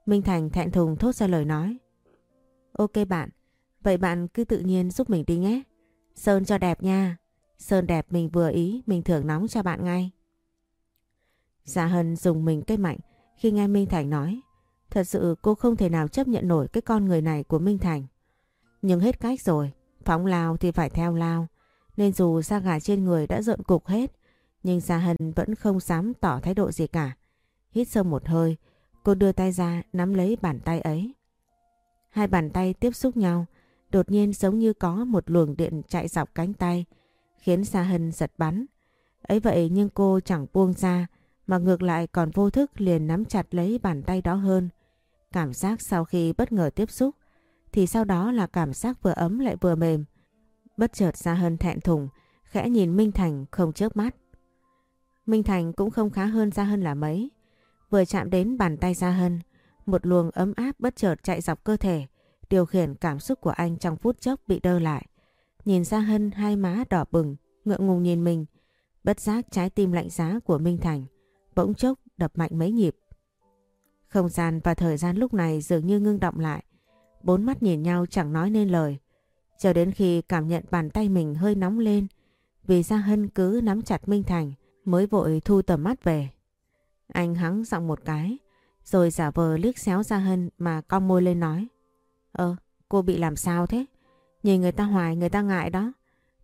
[SPEAKER 1] Minh Thành thẹn thùng thốt ra lời nói. Ok bạn, vậy bạn cứ tự nhiên giúp mình đi nhé. Sơn cho đẹp nha. Sơn đẹp mình vừa ý, mình thưởng nóng cho bạn ngay. Dạ Hân dùng mình cái mạnh khi nghe Minh Thành nói. Thật sự cô không thể nào chấp nhận nổi cái con người này của Minh Thành. Nhưng hết cách rồi, phóng lao thì phải theo lao. Nên dù da gà trên người đã rợn cục hết, nhưng Gia Hân vẫn không dám tỏ thái độ gì cả. Hít sâu một hơi, cô đưa tay ra nắm lấy bàn tay ấy. Hai bàn tay tiếp xúc nhau, đột nhiên giống như có một luồng điện chạy dọc cánh tay, khiến Sa Hân giật bắn. Ấy vậy nhưng cô chẳng buông ra, mà ngược lại còn vô thức liền nắm chặt lấy bàn tay đó hơn. Cảm giác sau khi bất ngờ tiếp xúc, thì sau đó là cảm giác vừa ấm lại vừa mềm. Bất chợt ra hơn thẹn thùng, khẽ nhìn Minh Thành không chớp mắt. Minh Thành cũng không khá hơn Gia Hân là mấy. Vừa chạm đến bàn tay Gia Hân, một luồng ấm áp bất chợt chạy dọc cơ thể, điều khiển cảm xúc của anh trong phút chốc bị đơ lại. Nhìn Gia Hân hai má đỏ bừng, ngượng ngùng nhìn mình, bất giác trái tim lạnh giá của Minh Thành, bỗng chốc đập mạnh mấy nhịp. Không gian và thời gian lúc này dường như ngưng động lại, bốn mắt nhìn nhau chẳng nói nên lời. Cho đến khi cảm nhận bàn tay mình hơi nóng lên, vì Gia Hân cứ nắm chặt Minh Thành mới vội thu tầm mắt về. Anh hắng giọng một cái, rồi giả vờ liếc xéo Gia Hân mà cong môi lên nói. Ơ, cô bị làm sao thế? Nhìn người ta hoài người ta ngại đó.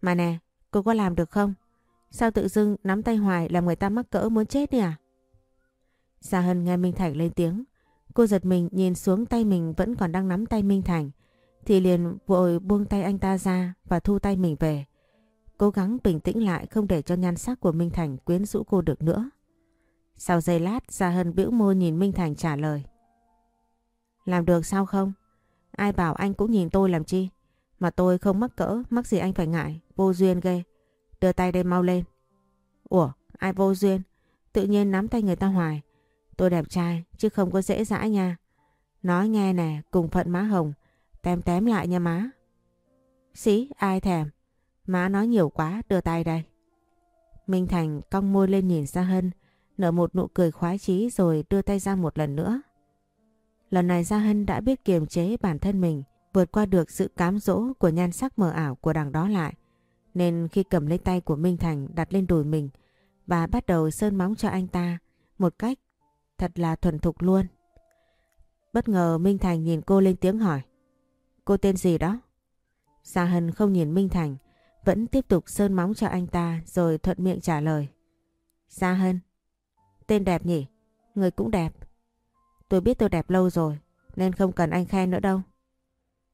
[SPEAKER 1] Mà nè, cô có làm được không? Sao tự dưng nắm tay hoài làm người ta mắc cỡ muốn chết đi à? Gia Hân nghe Minh Thành lên tiếng. Cô giật mình nhìn xuống tay mình vẫn còn đang nắm tay Minh Thành. Thì liền vội buông tay anh ta ra và thu tay mình về. Cố gắng bình tĩnh lại không để cho nhan sắc của Minh Thành quyến rũ cô được nữa. Sau giây lát Gia Hân bĩu môi nhìn Minh Thành trả lời. Làm được sao không? Ai bảo anh cũng nhìn tôi làm chi? Mà tôi không mắc cỡ, mắc gì anh phải ngại, vô duyên ghê. Đưa tay đây mau lên. Ủa, ai vô duyên? Tự nhiên nắm tay người ta hoài. Tôi đẹp trai, chứ không có dễ dãi nha. Nói nghe nè, cùng phận má hồng, tem tém lại nha má. Xí, ai thèm? Má nói nhiều quá, đưa tay đây. Minh Thành cong môi lên nhìn Gia Hân, nở một nụ cười khoái chí rồi đưa tay ra một lần nữa. Lần này Gia Hân đã biết kiềm chế bản thân mình, vượt qua được sự cám dỗ của nhan sắc mờ ảo của đằng đó lại. Nên khi cầm lấy tay của Minh Thành đặt lên đùi mình và bắt đầu sơn móng cho anh ta một cách thật là thuần thục luôn. Bất ngờ Minh Thành nhìn cô lên tiếng hỏi. Cô tên gì đó? Gia Hân không nhìn Minh Thành, vẫn tiếp tục sơn móng cho anh ta rồi thuận miệng trả lời. Gia Hân. Tên đẹp nhỉ? Người cũng đẹp. Tôi biết tôi đẹp lâu rồi, nên không cần anh khen nữa đâu.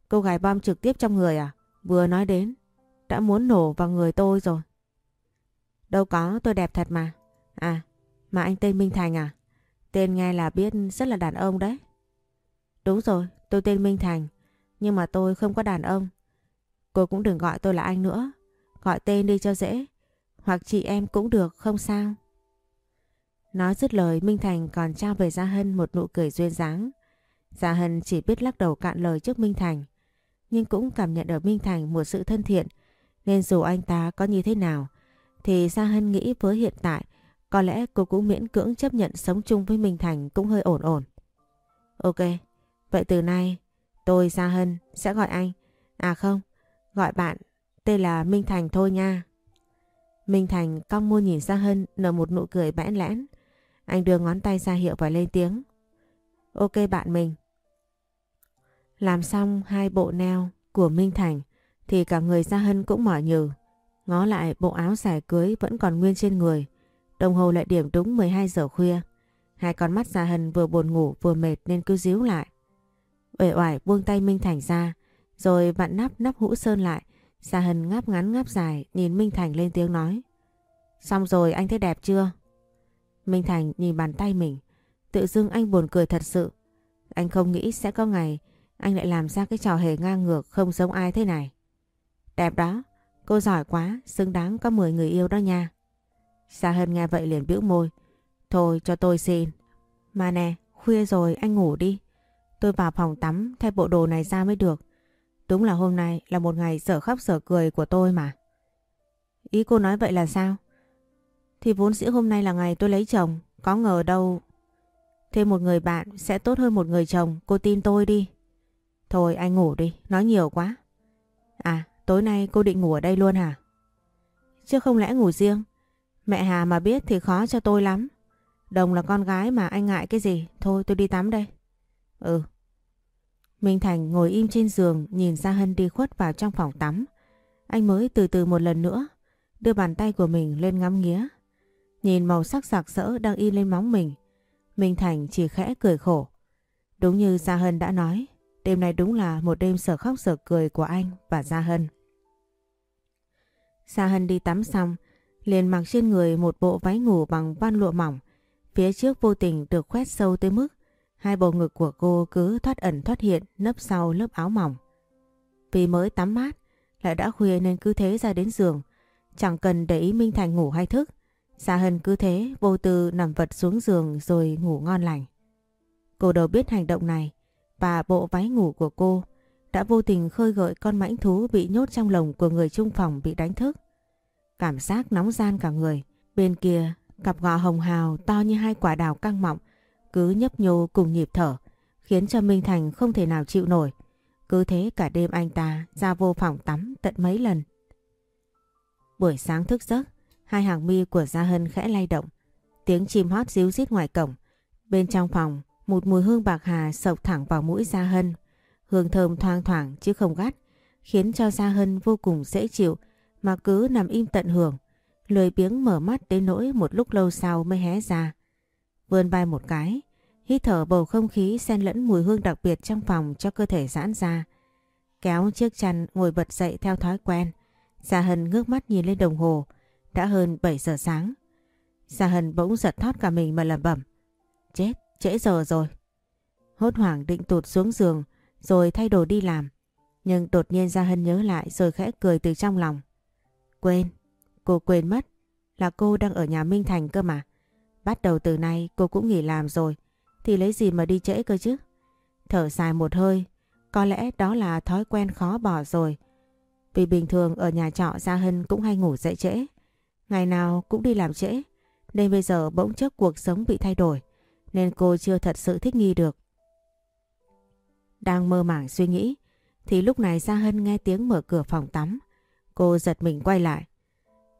[SPEAKER 1] Cô gái bom trực tiếp trong người à? Vừa nói đến, đã muốn nổ vào người tôi rồi. Đâu có, tôi đẹp thật mà. À, mà anh tên Minh Thành à? Tên nghe là biết rất là đàn ông đấy. Đúng rồi, tôi tên Minh Thành, nhưng mà tôi không có đàn ông. Cô cũng đừng gọi tôi là anh nữa, gọi tên đi cho dễ. Hoặc chị em cũng được, không sao. Nói dứt lời Minh Thành còn trao về Gia Hân một nụ cười duyên dáng. Gia Hân chỉ biết lắc đầu cạn lời trước Minh Thành. Nhưng cũng cảm nhận ở Minh Thành một sự thân thiện. Nên dù anh ta có như thế nào thì Gia Hân nghĩ với hiện tại có lẽ cô cũng miễn cưỡng chấp nhận sống chung với Minh Thành cũng hơi ổn ổn. Ok, vậy từ nay tôi Gia Hân sẽ gọi anh. À không, Gọi bạn, tên là Minh Thành thôi nha. Minh Thành cong môi nhìn Gia Hân nở một nụ cười bẽn lẽn. Anh đưa ngón tay ra hiệu và lên tiếng. Ok bạn mình. Làm xong hai bộ neo của Minh Thành thì cả người Gia Hân cũng mỏi nhừ. Ngó lại bộ áo giải cưới vẫn còn nguyên trên người. Đồng hồ lại điểm đúng 12 giờ khuya. Hai con mắt Gia Hân vừa buồn ngủ vừa mệt nên cứ díu lại. Uể oải buông tay Minh Thành ra rồi vặn nắp nắp hũ sơn lại. Gia Hân ngáp ngắn ngáp dài nhìn Minh Thành lên tiếng nói. Xong rồi anh thấy đẹp chưa? Minh Thành nhìn bàn tay mình. Tự dưng anh buồn cười thật sự. Anh không nghĩ sẽ có ngày anh lại làm ra cái trò hề ngang ngược không giống ai thế này. Đẹp đó, cô giỏi quá, xứng đáng có 10 người yêu đó nha. Sa Hân nghe vậy liền bĩu môi. Thôi cho tôi xin. Mà nè, khuya rồi anh ngủ đi. Tôi vào phòng tắm thay bộ đồ này ra mới được. Đúng là hôm nay là một ngày sở khóc sở cười của tôi mà. Ý cô nói vậy là sao? Thì vốn dĩ hôm nay là ngày tôi lấy chồng. Có ngờ đâu... Thêm một người bạn sẽ tốt hơn một người chồng. Cô tin tôi đi. Thôi anh ngủ đi. Nói nhiều quá. À tối nay cô định ngủ ở đây luôn hả? Chứ không lẽ ngủ riêng? Mẹ Hà mà biết thì khó cho tôi lắm. Đồng là con gái mà anh ngại cái gì. Thôi tôi đi tắm đây. Ừ. Minh Thành ngồi im trên giường nhìn Gia Hân đi khuất vào trong phòng tắm. Anh mới từ từ một lần nữa đưa bàn tay của mình lên ngắm nghía. Nhìn màu sắc sặc sỡ đang in lên móng mình. Minh Thành chỉ khẽ cười khổ. Đúng như Gia Hân đã nói, đêm nay đúng là một đêm sở khóc sở cười của anh và Gia Hân. Gia Hân đi tắm xong, liền mặc trên người một bộ váy ngủ bằng van lụa mỏng. Phía trước vô tình được khoét sâu tới mức hai bầu ngực của cô cứ thoát ẩn thoát hiện nấp sau lớp áo mỏng. Vì mới tắm mát, lại đã khuya nên cứ thế ra đến giường. Chẳng cần để ý Minh Thành ngủ hay thức. xa Hân cứ thế vô tư nằm vật xuống giường rồi ngủ ngon lành. Cô đâu biết hành động này và bộ váy ngủ của cô đã vô tình khơi gợi con mãnh thú bị nhốt trong lồng của người chung phòng bị đánh thức. Cảm giác nóng gian cả người. Bên kia, cặp gò hồng hào to như hai quả đào căng mọng, cứ nhấp nhô cùng nhịp thở, khiến cho Minh Thành không thể nào chịu nổi. Cứ thế cả đêm anh ta ra vô phòng tắm tận mấy lần. Buổi sáng thức giấc, hai hàng mi của Gia Hân khẽ lay động. Tiếng chim hót ríu rít ngoài cổng. Bên trong phòng, một mùi hương bạc hà sộc thẳng vào mũi Gia Hân. Hương thơm thoang thoảng chứ không gắt, khiến cho Gia Hân vô cùng dễ chịu mà cứ nằm im tận hưởng, lười biếng mở mắt đến nỗi một lúc lâu sau mới hé ra. Vươn vai một cái, hít thở bầu không khí xen lẫn mùi hương đặc biệt trong phòng cho cơ thể giãn ra. Kéo chiếc chăn ngồi bật dậy theo thói quen. Gia Hân ngước mắt nhìn lên đồng hồ, đã hơn 7 giờ sáng. Gia Hân bỗng giật thót cả mình mà lẩm bẩm. Chết, trễ giờ rồi. Hốt hoảng định tụt xuống giường rồi thay đồ đi làm. Nhưng đột nhiên Gia Hân nhớ lại rồi khẽ cười từ trong lòng. Quên, cô quên mất là cô đang ở nhà Minh Thành cơ mà. Bắt đầu từ nay cô cũng nghỉ làm rồi thì lấy gì mà đi trễ cơ chứ. Thở dài một hơi, có lẽ đó là thói quen khó bỏ rồi. Vì bình thường ở nhà trọ Gia Hân cũng hay ngủ dậy trễ. Ngày nào cũng đi làm trễ. Nên bây giờ bỗng chốc cuộc sống bị thay đổi. Nên cô chưa thật sự thích nghi được. Đang mơ màng suy nghĩ. Thì lúc này Gia Hân nghe tiếng mở cửa phòng tắm. Cô giật mình quay lại.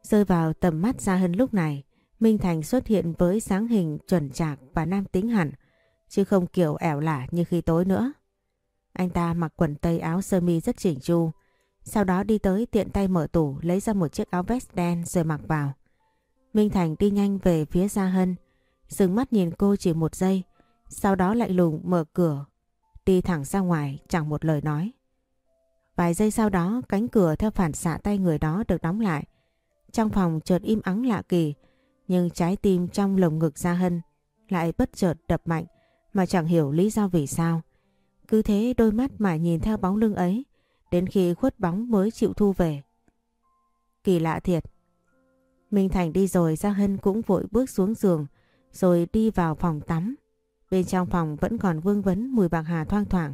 [SPEAKER 1] Rơi vào tầm mắt ra Hân lúc này. Minh Thành xuất hiện với dáng hình chuẩn chạc và nam tính hẳn. Chứ không kiểu ẻo lả như khi tối nữa. Anh ta mặc quần tây áo sơ mi rất chỉnh chu. Sau đó đi tới tiện tay mở tủ lấy ra một chiếc áo vest đen rồi mặc vào. Minh Thành đi nhanh về phía Gia Hân, dừng mắt nhìn cô chỉ một giây, sau đó lạnh lùng mở cửa, đi thẳng ra ngoài chẳng một lời nói. Vài giây sau đó cánh cửa theo phản xạ tay người đó được đóng lại. Trong phòng chợt im ắng lạ kỳ, nhưng trái tim trong lồng ngực Gia Hân lại bất chợt đập mạnh mà chẳng hiểu lý do vì sao. Cứ thế đôi mắt mà nhìn theo bóng lưng ấy, Đến khi khuất bóng mới chịu thu về. Kỳ lạ thiệt. Minh Thành đi rồi Gia Hân cũng vội bước xuống giường rồi đi vào phòng tắm. Bên trong phòng vẫn còn vương vấn mùi bạc hà thoang thoảng.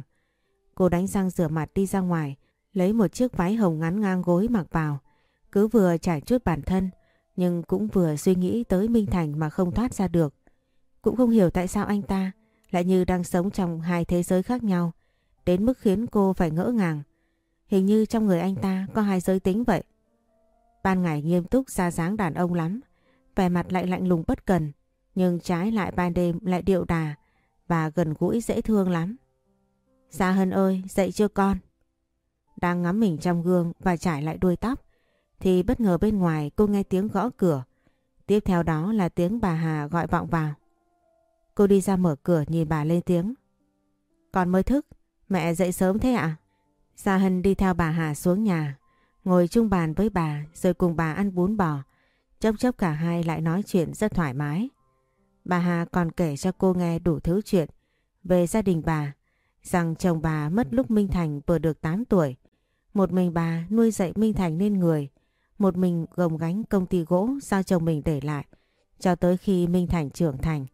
[SPEAKER 1] Cô đánh răng rửa mặt đi ra ngoài, lấy một chiếc váy hồng ngắn ngang gối mặc vào. Cứ vừa trải chút bản thân, nhưng cũng vừa suy nghĩ tới Minh Thành mà không thoát ra được. Cũng không hiểu tại sao anh ta lại như đang sống trong hai thế giới khác nhau, đến mức khiến cô phải ngỡ ngàng. Hình như trong người anh ta có hai giới tính vậy. Ban ngày nghiêm túc ra dáng đàn ông lắm. Vẻ mặt lại lạnh lùng bất cần. Nhưng trái lại ban đêm lại điệu đà và gần gũi dễ thương lắm. Gia Hân ơi, dậy chưa con? Đang ngắm mình trong gương và trải lại đuôi tóc thì bất ngờ bên ngoài cô nghe tiếng gõ cửa. Tiếp theo đó là tiếng bà Hà gọi vọng vào. Cô đi ra mở cửa nhìn bà lên tiếng. Con mới thức, mẹ dậy sớm thế ạ? À? Gia Hân đi theo bà Hà xuống nhà, ngồi chung bàn với bà rồi cùng bà ăn bún bò. Chốc chốc cả hai lại nói chuyện rất thoải mái. Bà Hà còn kể cho cô nghe đủ thứ chuyện về gia đình bà, rằng chồng bà mất lúc Minh Thành vừa được 8 tuổi. Một mình bà nuôi dạy Minh Thành nên người, một mình gồng gánh công ty gỗ do chồng mình để lại. Cho tới khi Minh Thành trưởng thành,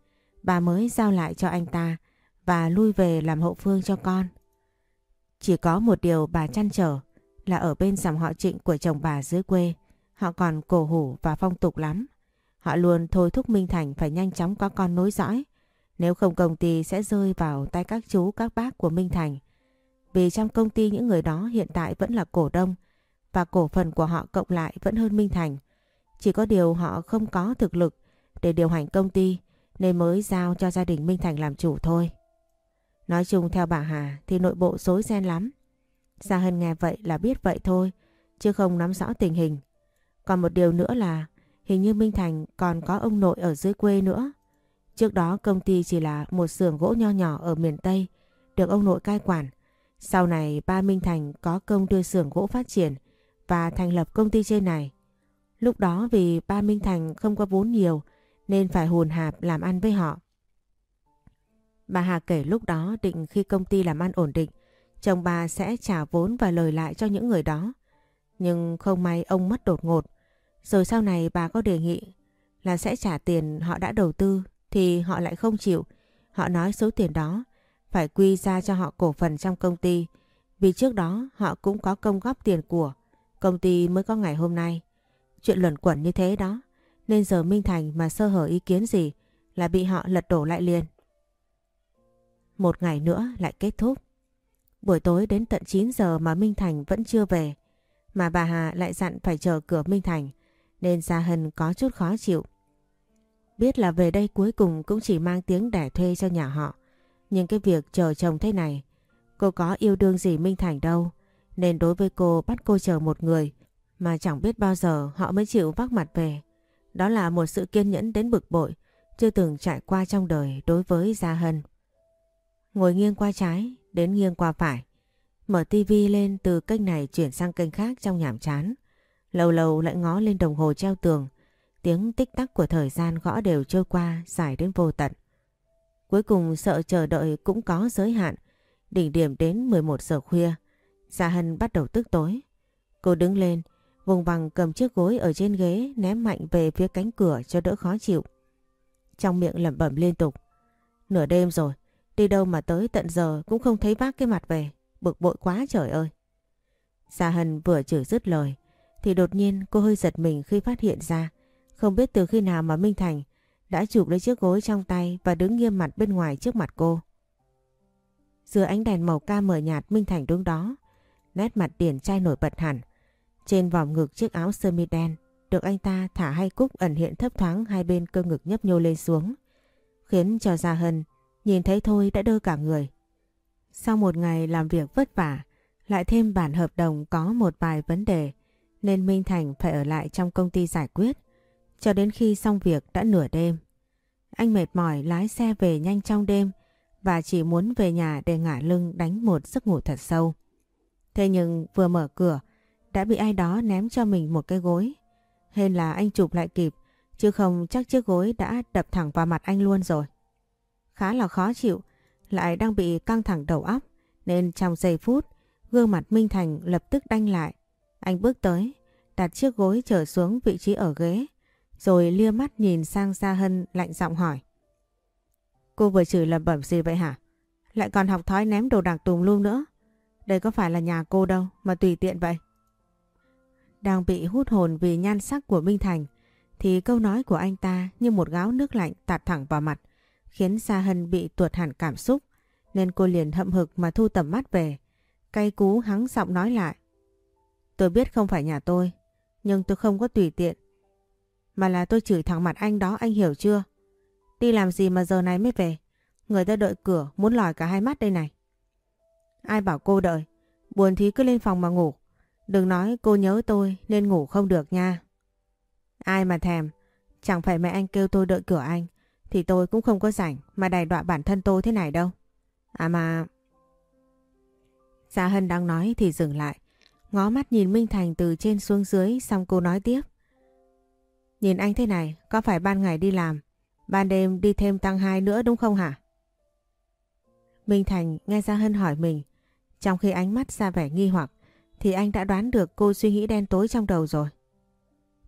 [SPEAKER 1] bà mới giao lại cho anh ta và lui về làm hậu phương cho con. Chỉ có một điều bà chăn trở là ở bên dòng họ trịnh của chồng bà dưới quê, họ còn cổ hủ và phong tục lắm. Họ luôn thôi thúc Minh Thành phải nhanh chóng có con nối dõi, nếu không công ty sẽ rơi vào tay các chú các bác của Minh Thành. Vì trong công ty những người đó hiện tại vẫn là cổ đông và cổ phần của họ cộng lại vẫn hơn Minh Thành. Chỉ có điều họ không có thực lực để điều hành công ty nên mới giao cho gia đình Minh Thành làm chủ thôi. Nói chung theo bà Hà thì nội bộ rối ren lắm. Gia Hân nghe vậy là biết vậy thôi, chứ không nắm rõ tình hình. Còn một điều nữa là hình như Minh Thành còn có ông nội ở dưới quê nữa. Trước đó công ty chỉ là một xưởng gỗ nho nhỏ ở miền Tây, được ông nội cai quản. Sau này ba Minh Thành có công đưa xưởng gỗ phát triển và thành lập công ty trên này. Lúc đó vì ba Minh Thành không có vốn nhiều nên phải hùn hạp làm ăn với họ. Bà Hà kể lúc đó định khi công ty làm ăn ổn định, chồng bà sẽ trả vốn và lời lại cho những người đó. Nhưng không may ông mất đột ngột. Rồi sau này bà có đề nghị là sẽ trả tiền họ đã đầu tư thì họ lại không chịu. Họ nói số tiền đó phải quy ra cho họ cổ phần trong công ty vì trước đó, họ cũng có công góp tiền của công ty mới có ngày hôm nay. Chuyện luẩn quẩn như thế đó, nên giờ Minh Thành mà sơ hở ý kiến gì là bị họ lật đổ lại liền. Một ngày nữa lại kết thúc. Buổi tối đến tận 9 giờ mà Minh Thành vẫn chưa về. Mà bà Hà lại dặn phải chờ cửa Minh Thành, nên Gia Hân có chút khó chịu. Biết là về đây cuối cùng cũng chỉ mang tiếng đẻ thuê cho nhà họ. Nhưng cái việc chờ chồng thế này, cô có yêu đương gì Minh Thành đâu. Nên đối với cô bắt cô chờ một người mà chẳng biết bao giờ họ mới chịu vác mặt về. Đó là một sự kiên nhẫn đến bực bội, chưa từng trải qua trong đời đối với Gia Hân. Ngồi nghiêng qua trái, đến nghiêng qua phải. Mở tivi lên từ kênh này chuyển sang kênh khác trong nhảm chán. Lâu lâu lại ngó lên đồng hồ treo tường. Tiếng tích tắc của thời gian gõ đều trôi qua dài đến vô tận. Cuối cùng sợ chờ đợi cũng có giới hạn. Đỉnh điểm đến 11 giờ khuya. Gia Hân bắt đầu tức tối. Cô đứng lên, vùng vằng cầm chiếc gối ở trên ghế ném mạnh về phía cánh cửa cho đỡ khó chịu. Trong miệng lẩm bẩm liên tục. Nửa đêm rồi, Đi đâu mà tới tận giờ cũng không thấy vác cái mặt về. Bực bội quá trời ơi. Gia Hân vừa chửi dứt lời. Thì đột nhiên cô hơi giật mình khi phát hiện ra. Không biết từ khi nào mà Minh Thành đã chụp lấy chiếc gối trong tay và đứng nghiêm mặt bên ngoài trước mặt cô. Dưới ánh đèn màu ca mờ nhạt Minh Thành đứng đó. Nét mặt điển trai nổi bật hẳn. Trên vòng ngực chiếc áo sơ mi đen được anh ta thả hai cúc ẩn hiện thấp thoáng hai bên cơ ngực nhấp nhô lên xuống. Khiến cho Gia Hân Nhìn thấy thôi đã đơ cả người. Sau một ngày làm việc vất vả, lại thêm bản hợp đồng có một vài vấn đề, nên Minh Thành phải ở lại trong công ty giải quyết, cho đến khi xong việc đã nửa đêm. Anh mệt mỏi lái xe về nhanh trong đêm và chỉ muốn về nhà để ngả lưng đánh một giấc ngủ thật sâu. Thế nhưng vừa mở cửa, đã bị ai đó ném cho mình một cái gối. Hên là anh chụp lại kịp, chứ không chắc chiếc gối đã đập thẳng vào mặt anh luôn rồi khá là khó chịu, lại đang bị căng thẳng đầu óc, nên trong giây phút, gương mặt Minh Thành lập tức đanh lại. Anh bước tới, đặt chiếc gối trở xuống vị trí ở ghế, rồi lia mắt nhìn sang Gia Hân lạnh giọng hỏi. Cô vừa chửi lầm bẩm gì vậy hả? Lại còn học thói ném đồ đạc tùm lum nữa. Đây có phải là nhà cô đâu mà tùy tiện vậy. Đang bị hút hồn vì nhan sắc của Minh Thành thì câu nói của anh ta như một gáo nước lạnh tạt thẳng vào mặt khiến Sa Hân bị tuột hẳn cảm xúc nên cô liền hậm hực mà thu tầm mắt về. Cay cú hắng giọng nói lại. Tôi biết không phải nhà tôi, nhưng tôi không có tùy tiện. Mà là tôi chửi thẳng mặt anh đó, anh hiểu chưa? Đi làm gì mà giờ này mới về? Người ta đợi cửa, muốn lòi cả hai mắt đây này. Ai bảo cô đợi? Buồn thì cứ lên phòng mà ngủ. Đừng nói cô nhớ tôi nên ngủ không được nha. Ai mà thèm, chẳng phải mẹ anh kêu tôi đợi cửa anh, thì tôi cũng không có rảnh mà đài đọa bản thân tôi thế này đâu. À mà... Gia Hân đang nói thì dừng lại. Ngó mắt nhìn Minh Thành từ trên xuống dưới xong cô nói tiếp. Nhìn anh thế này, có phải ban ngày đi làm, ban đêm đi thêm tăng hai nữa đúng không hả? Minh Thành nghe Gia Hân hỏi mình, trong khi ánh mắt ra vẻ nghi hoặc, thì anh đã đoán được cô suy nghĩ đen tối trong đầu rồi.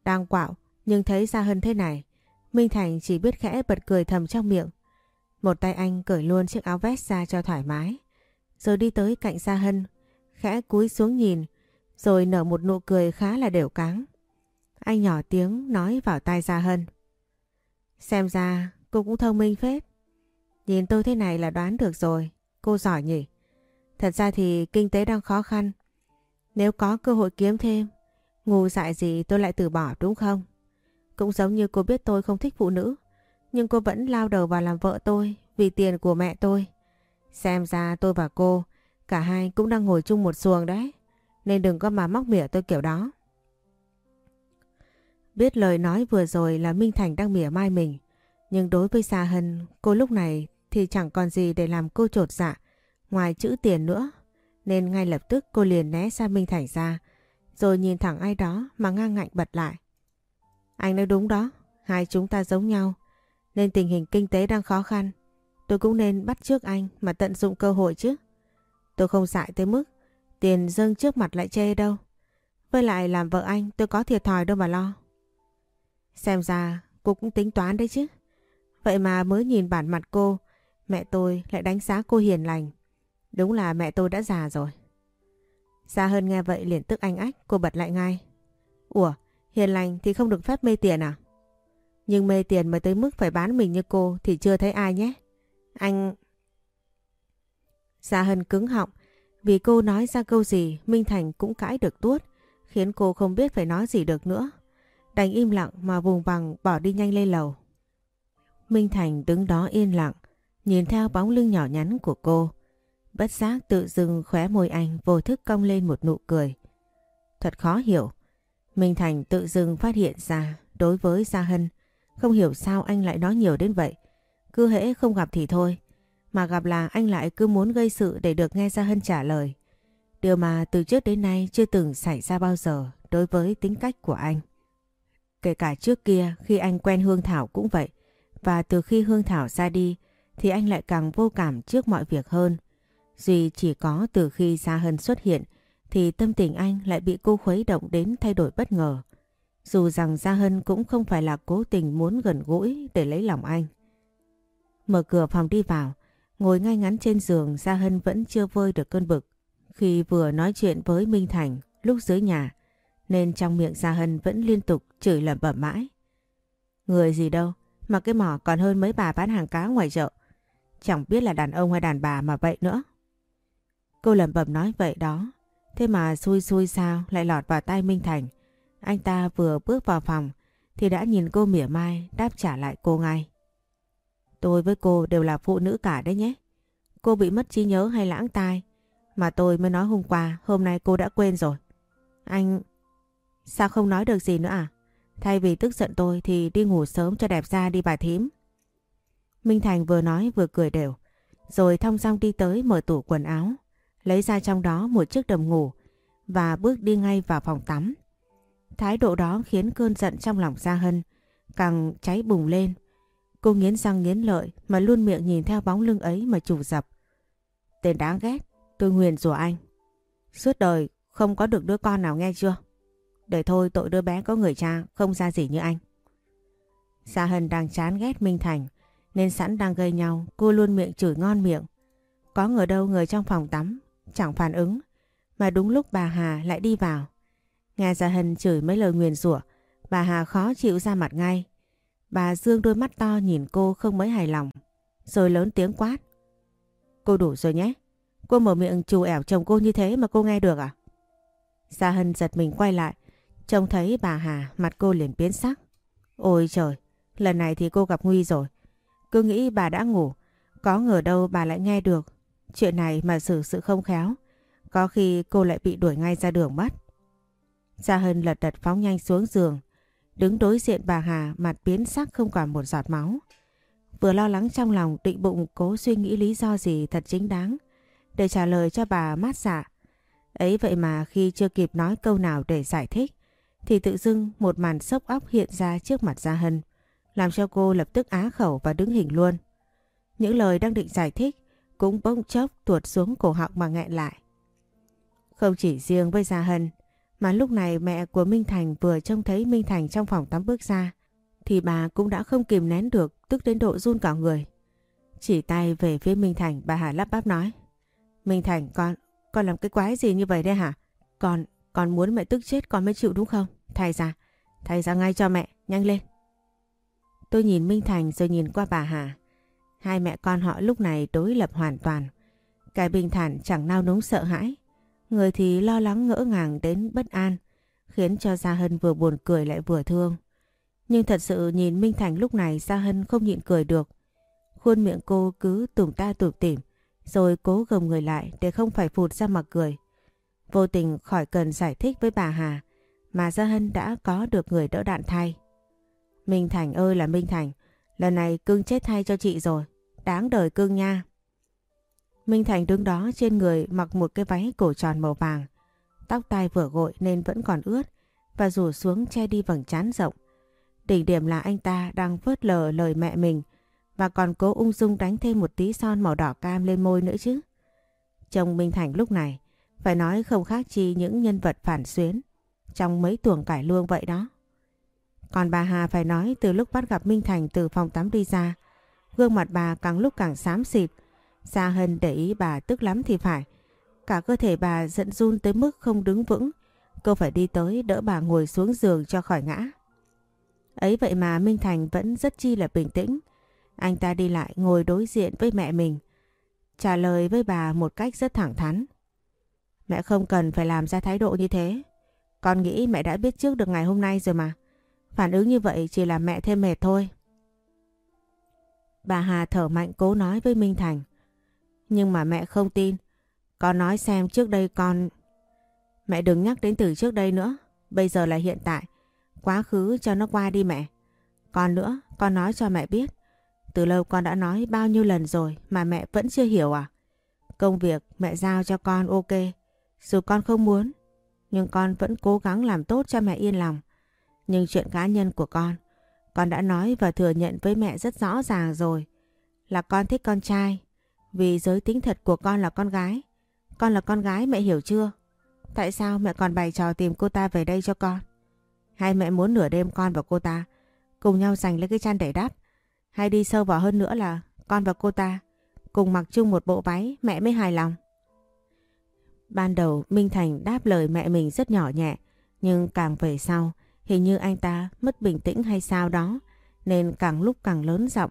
[SPEAKER 1] Đang quạo, nhưng thấy Gia Hân thế này, Minh Thành chỉ biết khẽ bật cười thầm trong miệng. Một tay anh cởi luôn chiếc áo vest ra cho thoải mái, rồi đi tới cạnh Gia Hân, khẽ cúi xuống nhìn, rồi nở một nụ cười khá là đều cáng. Anh nhỏ tiếng nói vào tai Gia Hân. Xem ra cô cũng thông minh phết. Nhìn tôi thế này là đoán được rồi, cô giỏi nhỉ. Thật ra thì kinh tế đang khó khăn. Nếu có cơ hội kiếm thêm, ngu dại gì tôi lại từ bỏ đúng không? Cũng giống như cô biết tôi không thích phụ nữ, nhưng cô vẫn lao đầu vào làm vợ tôi vì tiền của mẹ tôi. Xem ra tôi và cô, cả hai cũng đang ngồi chung một xuồng đấy. Nên đừng có mà móc mỉa tôi kiểu đó. Biết lời nói vừa rồi là Minh Thành đang mỉa mai mình. Nhưng đối với Sa Hân, cô lúc này thì chẳng còn gì để làm cô trột dạ, ngoài chữ tiền nữa. Nên ngay lập tức cô liền né xa Minh Thành ra, rồi nhìn thẳng ai đó mà ngang ngạnh bật lại. Anh nói đúng đó, hai chúng ta giống nhau, nên tình hình kinh tế đang khó khăn. Tôi cũng nên bắt trước anh mà tận dụng cơ hội chứ. Tôi không dại tới mức tiền dâng trước mặt lại chê đâu. Với lại làm vợ anh tôi có thiệt thòi đâu mà lo. Xem ra cô cũng tính toán đấy chứ. Vậy mà mới nhìn bản mặt cô, mẹ tôi lại đánh giá cô hiền lành. Đúng là mẹ tôi đã già rồi. xa hơn nghe vậy liền tức anh ách, cô bật lại ngay. Ủa, hiền lành thì không được phép mê tiền à? Nhưng mê tiền mới tới mức phải bán mình như cô thì chưa thấy ai nhé. Anh... Gia Hân cứng họng, vì cô nói ra câu gì Minh Thành cũng cãi được tuốt, khiến cô không biết phải nói gì được nữa. Đành im lặng mà vùng bằng bỏ đi nhanh lên lầu. Minh Thành đứng đó yên lặng, nhìn theo bóng lưng nhỏ nhắn của cô. Bất giác tự dưng khóe môi anh vô thức cong lên một nụ cười. Thật khó hiểu. Minh Thành tự dưng phát hiện ra đối với Gia Hân, không hiểu sao anh lại nói nhiều đến vậy. Cứ hễ không gặp thì thôi, mà gặp là anh lại cứ muốn gây sự để được nghe Gia Hân trả lời. Điều mà từ trước đến nay chưa từng xảy ra bao giờ đối với tính cách của anh. Kể cả trước kia khi anh quen Hương Thảo cũng vậy. Và từ khi Hương Thảo ra đi thì anh lại càng vô cảm trước mọi việc hơn. Duy chỉ có từ khi Gia Hân xuất hiện thì tâm tình anh lại bị cô khuấy động đến thay đổi bất ngờ. Dù rằng Gia Hân cũng không phải là cố tình muốn gần gũi để lấy lòng anh. Mở cửa phòng đi vào, ngồi ngay ngắn trên giường Gia Hân vẫn chưa vơi được cơn bực. Khi vừa nói chuyện với Minh Thành lúc dưới nhà, nên trong miệng Gia Hân vẫn liên tục chửi lẩm bẩm mãi. Người gì đâu, mà cái mỏ còn hơn mấy bà bán hàng cá ngoài chợ. Chẳng biết là đàn ông hay đàn bà mà vậy nữa. Cô lẩm bẩm nói vậy đó, thế mà xui xui sao lại lọt vào tay Minh Thành. Anh ta vừa bước vào phòng thì đã nhìn cô mỉa mai đáp trả lại cô ngay. Tôi với cô đều là phụ nữ cả đấy nhé. Cô bị mất trí nhớ hay lãng tai mà tôi mới nói hôm qua, hôm nay cô đã quên rồi. Anh... Sao không nói được gì nữa à? Thay vì tức giận tôi thì đi ngủ sớm cho đẹp ra đi bà thím. Minh Thành vừa nói vừa cười đều. Rồi thong dong đi tới mở tủ quần áo. Lấy ra trong đó một chiếc đầm ngủ và bước đi ngay vào phòng tắm. Thái độ đó khiến cơn giận trong lòng Gia Hân càng cháy bùng lên. Cô nghiến răng nghiến lợi mà luôn miệng nhìn theo bóng lưng ấy mà chủ dập. Tên đáng ghét, tôi nguyền rủa anh. Suốt đời không có được đứa con nào nghe chưa? Để thôi tội đứa bé có người cha không ra gì như anh. Sa Hân đang chán ghét Minh Thành nên sẵn đang gây nhau cô luôn miệng chửi ngon miệng. Có người đâu người trong phòng tắm chẳng phản ứng mà đúng lúc bà Hà lại đi vào. Nghe Gia Hân chửi mấy lời nguyền rủa bà Hà khó chịu ra mặt ngay. Bà dương đôi mắt to nhìn cô không mấy hài lòng rồi lớn tiếng quát. Cô đủ rồi nhé. Cô mở miệng chù ẻo chồng cô như thế mà cô nghe được à? Gia Hân giật mình quay lại, trông thấy bà Hà mặt cô liền biến sắc. Ôi trời, lần này thì cô gặp nguy rồi. Cứ nghĩ bà đã ngủ, có ngờ đâu bà lại nghe được. Chuyện này mà xử sự không khéo, có khi cô lại bị đuổi ngay ra đường mất. Gia Hân lật đật phóng nhanh xuống giường, đứng đối diện bà Hà mặt biến sắc không còn một giọt máu. Vừa lo lắng trong lòng định bụng cố suy nghĩ lý do gì thật chính đáng để trả lời cho bà mát dạ. Ấy vậy mà khi chưa kịp nói câu nào để giải thích thì tự dưng một màn sốc óc hiện ra trước mặt Gia Hân làm cho cô lập tức á khẩu và đứng hình luôn. Những lời đang định giải thích cũng bỗng chốc tuột xuống cổ họng mà nghẹn lại. Không chỉ riêng với Gia Hân mà lúc này mẹ của Minh Thành vừa trông thấy Minh Thành trong phòng tắm bước ra thì bà cũng đã không kìm nén được tức đến độ run cả người. Chỉ tay về phía Minh Thành bà Hà lắp bắp nói Minh Thành con, con làm cái quái gì như vậy đây hả? Con, con muốn mẹ tức chết con mới chịu đúng không? Thay ra, thay ra ngay cho mẹ, nhanh lên. Tôi nhìn Minh Thành rồi nhìn qua bà Hà. Hai mẹ con họ lúc này đối lập hoàn toàn. Cái bình thản chẳng nao núng sợ hãi. Người thì lo lắng ngỡ ngàng đến bất an, khiến cho Gia Hân vừa buồn cười lại vừa thương. Nhưng thật sự nhìn Minh Thành lúc này Gia Hân không nhịn cười được. Khuôn miệng cô cứ tủm ta tủm tỉm, rồi cố gồng người lại để không phải phụt ra mặt cười. Vô tình khỏi cần giải thích với bà Hà, mà Gia Hân đã có được người đỡ đạn thay. Minh Thành ơi là Minh Thành, lần này cưng chết thay cho chị rồi, đáng đời cưng nha. Minh Thành đứng đó trên người mặc một cái váy cổ tròn màu vàng, tóc tai vừa gội nên vẫn còn ướt và rủ xuống che đi vầng trán rộng. Đỉnh điểm là anh ta đang phớt lờ lời mẹ mình và còn cố ung dung đánh thêm một tí son màu đỏ cam lên môi nữa chứ. Chồng Minh Thành lúc này phải nói không khác chi những nhân vật phản xuyến trong mấy tuồng cải lương vậy đó. Còn bà Hà phải nói từ lúc bắt gặp Minh Thành từ phòng tắm đi ra, gương mặt bà càng lúc càng xám xịt. Gia Hân để ý bà tức lắm thì phải. Cả cơ thể bà giận run tới mức không đứng vững. Cô phải đi tới đỡ bà ngồi xuống giường cho khỏi ngã. Ấy vậy mà Minh Thành vẫn rất chi là bình tĩnh. Anh ta đi lại ngồi đối diện với mẹ mình. Trả lời với bà một cách rất thẳng thắn. Mẹ không cần phải làm ra thái độ như thế. Con nghĩ mẹ đã biết trước được ngày hôm nay rồi mà. Phản ứng như vậy chỉ là mẹ thêm mệt thôi. Bà Hà thở mạnh cố nói với Minh Thành. Nhưng mà mẹ không tin. Con nói xem trước đây con... Mẹ đừng nhắc đến từ trước đây nữa. Bây giờ là hiện tại. Quá khứ cho nó qua đi mẹ. Còn nữa, con nói cho mẹ biết. Từ lâu con đã nói bao nhiêu lần rồi mà mẹ vẫn chưa hiểu à? Công việc mẹ giao cho con ok. Dù con không muốn, nhưng con vẫn cố gắng làm tốt cho mẹ yên lòng. Nhưng chuyện cá nhân của con, con đã nói và thừa nhận với mẹ rất rõ ràng rồi. Là con thích con trai, vì giới tính thật của con là con gái. Con là con gái mẹ hiểu chưa? Tại sao mẹ còn bày trò tìm cô ta về đây cho con? Hay mẹ muốn nửa đêm con và cô ta cùng nhau giành lấy cái chăn để đắp? Hay đi sâu vào hơn nữa là con và cô ta cùng mặc chung một bộ váy mẹ mới hài lòng? Ban đầu Minh Thành đáp lời mẹ mình rất nhỏ nhẹ, nhưng càng về sau, hình như anh ta mất bình tĩnh hay sao đó, nên càng lúc càng lớn giọng,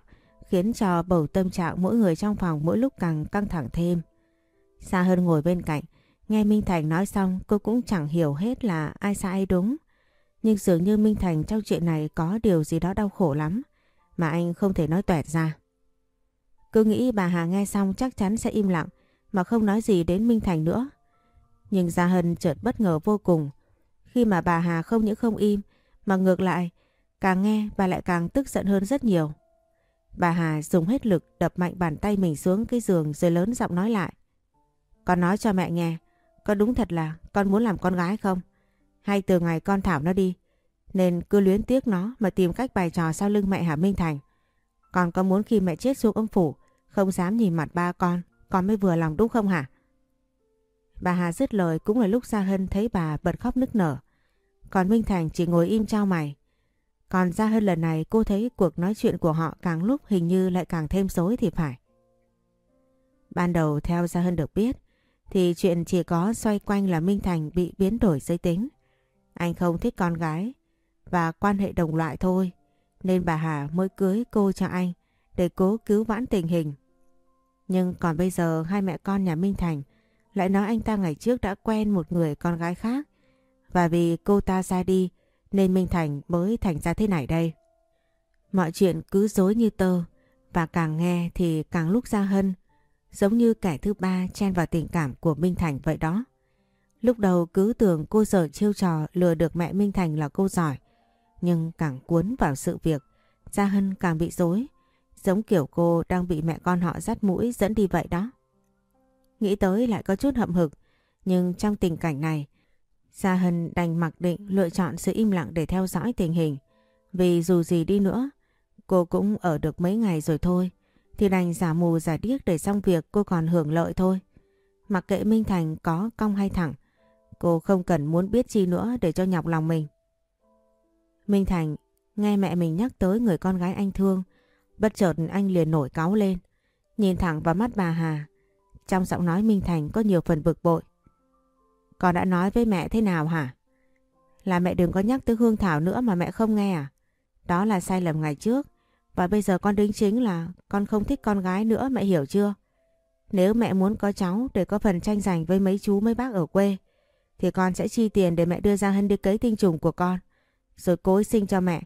[SPEAKER 1] khiến cho bầu tâm trạng mỗi người trong phòng mỗi lúc càng căng thẳng thêm. Xa hơn ngồi bên cạnh, nghe Minh Thành nói xong cô cũng chẳng hiểu hết là ai sai ai đúng. Nhưng dường như Minh Thành trong chuyện này có điều gì đó đau khổ lắm, mà anh không thể nói toẹt ra. Cứ nghĩ bà Hà nghe xong chắc chắn sẽ im lặng, mà không nói gì đến Minh Thành nữa. Nhưng Gia Hân chợt bất ngờ vô cùng khi mà bà Hà không những không im mà ngược lại càng nghe bà lại càng tức giận hơn rất nhiều. Bà Hà dùng hết lực đập mạnh bàn tay mình xuống cái giường rồi lớn giọng nói lại. Con nói cho mẹ nghe, có đúng thật là con muốn làm con gái không? Hay từ ngày con thảo nó đi, nên cứ luyến tiếc nó mà tìm cách bày trò sau lưng mẹ Hà Minh Thành. Con có muốn khi mẹ chết xuống âm phủ, không dám nhìn mặt ba con, con mới vừa lòng đúng không hả? Bà Hà dứt lời cũng là lúc Gia Hân thấy bà bật khóc nức nở. Còn Minh Thành chỉ ngồi im trao mày. Còn Gia Hân lần này cô thấy cuộc nói chuyện của họ càng lúc hình như lại càng thêm dối thì phải. Ban đầu theo Gia Hân được biết, thì chuyện chỉ có xoay quanh là Minh Thành bị biến đổi giới tính. Anh không thích con gái và quan hệ đồng loại thôi, nên bà Hà mới cưới cô cho anh để cố cứu vãn tình hình. Nhưng còn bây giờ hai mẹ con nhà Minh Thành lại nói anh ta ngày trước đã quen một người con gái khác Và vì cô ta ra đi nên Minh Thành mới thành ra thế này đây. Mọi chuyện cứ dối như tơ và càng nghe thì càng lúc ra Hân giống như kẻ thứ ba chen vào tình cảm của Minh Thành vậy đó. Lúc đầu cứ tưởng cô dở chiêu trò lừa được mẹ Minh Thành là cô giỏi. Nhưng càng cuốn vào sự việc, Gia Hân càng bị dối. Giống kiểu cô đang bị mẹ con họ dắt mũi dẫn đi vậy đó. Nghĩ tới lại có chút hậm hực. Nhưng trong tình cảnh này, Gia Hân đành mặc định lựa chọn sự im lặng để theo dõi tình hình. Vì dù gì đi nữa, cô cũng ở được mấy ngày rồi thôi. Thì đành giả mù giả điếc để xong việc cô còn hưởng lợi thôi. Mặc kệ Minh Thành có cong hay thẳng, cô không cần muốn biết chi nữa để cho nhọc lòng mình. Minh Thành nghe mẹ mình nhắc tới người con gái anh thương, bất chợt anh liền nổi cáu lên, nhìn thẳng vào mắt bà Hà. Trong giọng nói Minh Thành có nhiều phần bực bội. Con đã nói với mẹ thế nào hả? Là mẹ đừng có nhắc tới Hương Thảo nữa mà mẹ không nghe à? Đó là sai lầm ngày trước. Và bây giờ con đính chính là con không thích con gái nữa, mẹ hiểu chưa? Nếu mẹ muốn có cháu để có phần tranh giành với mấy chú, mấy bác ở quê, thì con sẽ chi tiền để mẹ đưa ra Hân đi cấy tinh trùng của con, rồi cối sinh cho mẹ.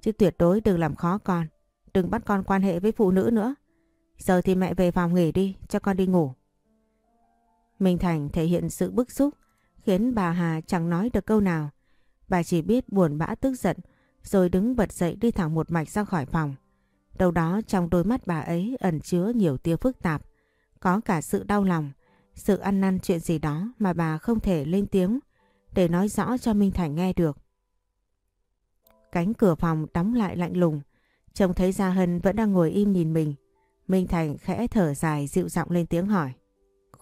[SPEAKER 1] Chứ tuyệt đối đừng làm khó con. Đừng bắt con quan hệ với phụ nữ nữa. Giờ thì mẹ về phòng nghỉ đi, cho con đi ngủ. Minh Thành thể hiện sự bức xúc khiến bà Hà chẳng nói được câu nào. Bà chỉ biết buồn bã tức giận rồi đứng bật dậy đi thẳng một mạch ra khỏi phòng. Đâu đó trong đôi mắt bà ấy ẩn chứa nhiều tia phức tạp. Có cả sự đau lòng, sự ăn năn chuyện gì đó mà bà không thể lên tiếng để nói rõ cho Minh Thành nghe được. Cánh cửa phòng đóng lại lạnh lùng. Trông thấy Gia Hân vẫn đang ngồi im nhìn mình. Minh Thành khẽ thở dài dịu giọng lên tiếng hỏi.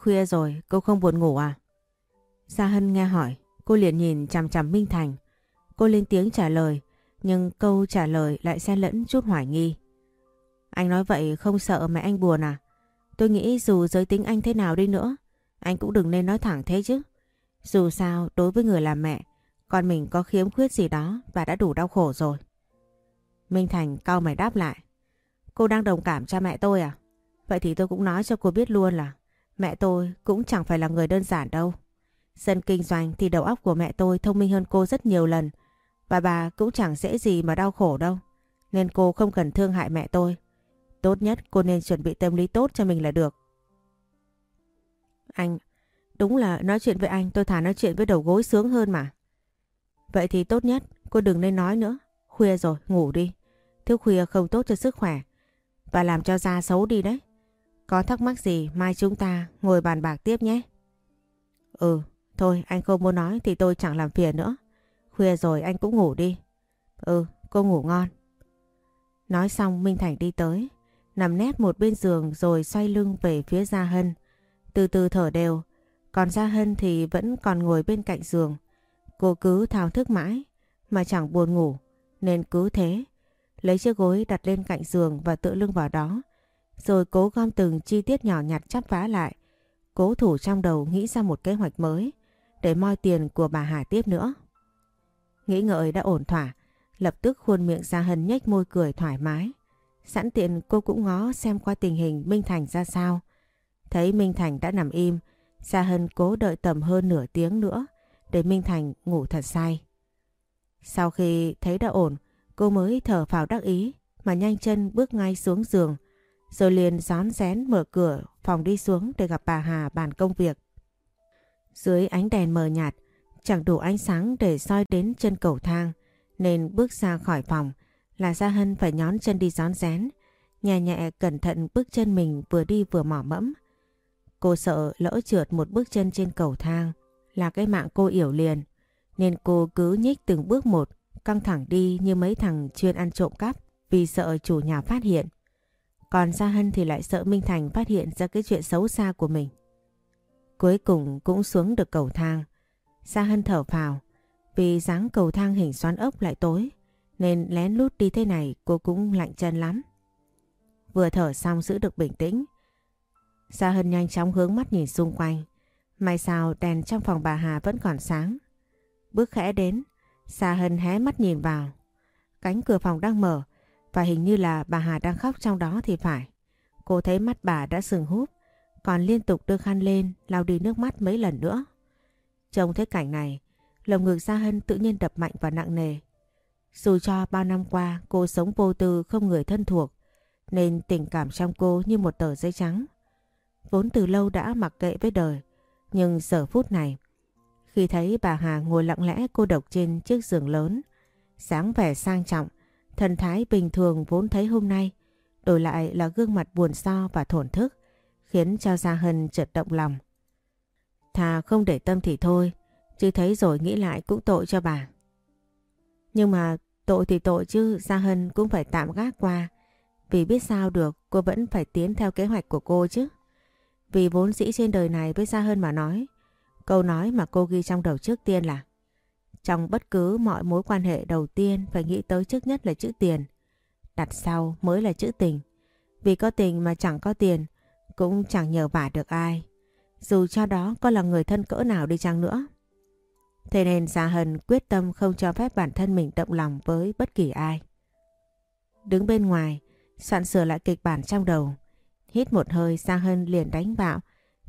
[SPEAKER 1] Khuya rồi, cô không buồn ngủ à? Gia Hân nghe hỏi, cô liền nhìn chằm chằm Minh Thành. Cô lên tiếng trả lời, nhưng câu trả lời lại xen lẫn chút hoài nghi. Anh nói vậy không sợ mẹ anh buồn à? Tôi nghĩ dù giới tính anh thế nào đi nữa, anh cũng đừng nên nói thẳng thế chứ. Dù sao, đối với người làm mẹ, con mình có khiếm khuyết gì đó và đã đủ đau khổ rồi. Minh Thành cau mày đáp lại. Cô đang đồng cảm cho mẹ tôi à? Vậy thì tôi cũng nói cho cô biết luôn là mẹ tôi cũng chẳng phải là người đơn giản đâu. Dân kinh doanh thì đầu óc của mẹ tôi thông minh hơn cô rất nhiều lần và bà cũng chẳng dễ gì mà đau khổ đâu. Nên cô không cần thương hại mẹ tôi. Tốt nhất cô nên chuẩn bị tâm lý tốt cho mình là được. Anh, đúng là nói chuyện với anh tôi thả nói chuyện với đầu gối sướng hơn mà. Vậy thì tốt nhất cô đừng nên nói nữa. Khuya rồi, ngủ đi. Thức khuya không tốt cho sức khỏe. Và làm cho da xấu đi đấy. Có thắc mắc gì mai chúng ta ngồi bàn bạc tiếp nhé. Ừ, thôi anh không muốn nói thì tôi chẳng làm phiền nữa. Khuya rồi anh cũng ngủ đi. Ừ, cô ngủ ngon. Nói xong Minh Thành đi tới, nằm nép một bên giường rồi xoay lưng về phía Gia Hân. Từ từ thở đều, còn Gia Hân thì vẫn còn ngồi bên cạnh giường. Cô cứ thao thức mãi mà chẳng buồn ngủ nên cứ thế. Lấy chiếc gối đặt lên cạnh giường và tựa lưng vào đó. Rồi cố gom từng chi tiết nhỏ nhặt chắp vá lại. Cố thủ trong đầu nghĩ ra một kế hoạch mới để moi tiền của bà Hà tiếp nữa. Nghĩ ngợi đã ổn thỏa, lập tức khuôn miệng ra hân nhếch môi cười thoải mái. Sẵn tiện cô cũng ngó xem qua tình hình Minh Thành ra sao. Thấy Minh Thành đã nằm im, Gia Hân cố đợi tầm hơn nửa tiếng nữa để Minh Thành ngủ thật say. Sau khi thấy đã ổn, cô mới thở phào đắc ý mà nhanh chân bước ngay xuống giường, rồi liền rón rén mở cửa phòng đi xuống để gặp bà Hà bàn công việc. Dưới ánh đèn mờ nhạt, chẳng đủ ánh sáng để soi đến chân cầu thang, nên bước ra khỏi phòng là Gia Hân phải nhón chân đi rón rén, nhẹ nhẹ cẩn thận bước chân mình vừa đi vừa mỏ mẫm. Cô sợ lỡ trượt một bước chân trên cầu thang là cái mạng cô yểu liền. Nên cô cứ nhích từng bước một, căng thẳng đi như mấy thằng chuyên ăn trộm cắp vì sợ chủ nhà phát hiện. Còn Gia Hân thì lại sợ Minh Thành phát hiện ra cái chuyện xấu xa của mình. Cuối cùng cũng xuống được cầu thang. Gia Hân thở phào vì dáng cầu thang hình xoắn ốc lại tối nên lén lút đi thế này cô cũng lạnh chân lắm. Vừa thở xong giữ được bình tĩnh. Gia Hân nhanh chóng hướng mắt nhìn xung quanh. May sao đèn trong phòng bà Hà vẫn còn sáng. Bước khẽ đến, Sa Hân hé mắt nhìn vào. Cánh cửa phòng đang mở và hình như là bà Hà đang khóc trong đó thì phải. Cô thấy mắt bà đã sừng húp, còn liên tục đưa khăn lên lau đi nước mắt mấy lần nữa. Trông thấy cảnh này, Lồng ngực Gia Hân tự nhiên đập mạnh và nặng nề. Dù cho bao năm qua cô sống vô tư không người thân thuộc, nên tình cảm trong cô như một tờ giấy trắng. Vốn từ lâu đã mặc kệ với đời, nhưng giờ phút này, khi thấy bà Hà ngồi lặng lẽ cô độc trên chiếc giường lớn, sáng vẻ sang trọng, thần thái bình thường vốn thấy hôm nay, đổi lại là gương mặt buồn so và thổn thức, khiến cho Gia Hân chợt động lòng. Thà không để tâm thì thôi, chứ thấy rồi nghĩ lại cũng tội cho bà. Nhưng mà tội thì tội chứ Gia Hân cũng phải tạm gác qua. Vì biết sao được cô vẫn phải tiến theo kế hoạch của cô chứ. Vì vốn dĩ trên đời này với Gia Hân mà nói. Câu nói mà cô ghi trong đầu trước tiên là trong bất cứ mọi mối quan hệ đầu tiên phải nghĩ tới trước nhất là chữ tiền. Đặt sau mới là chữ tình. Vì có tình mà chẳng có tiền cũng chẳng nhờ vả được ai. Dù cho đó có là người thân cỡ nào đi chăng nữa. Thế nên Gia Hân quyết tâm không cho phép bản thân mình động lòng với bất kỳ ai. Đứng bên ngoài, soạn sửa lại kịch bản trong đầu. Hít một hơi Gia Hân liền đánh bạo,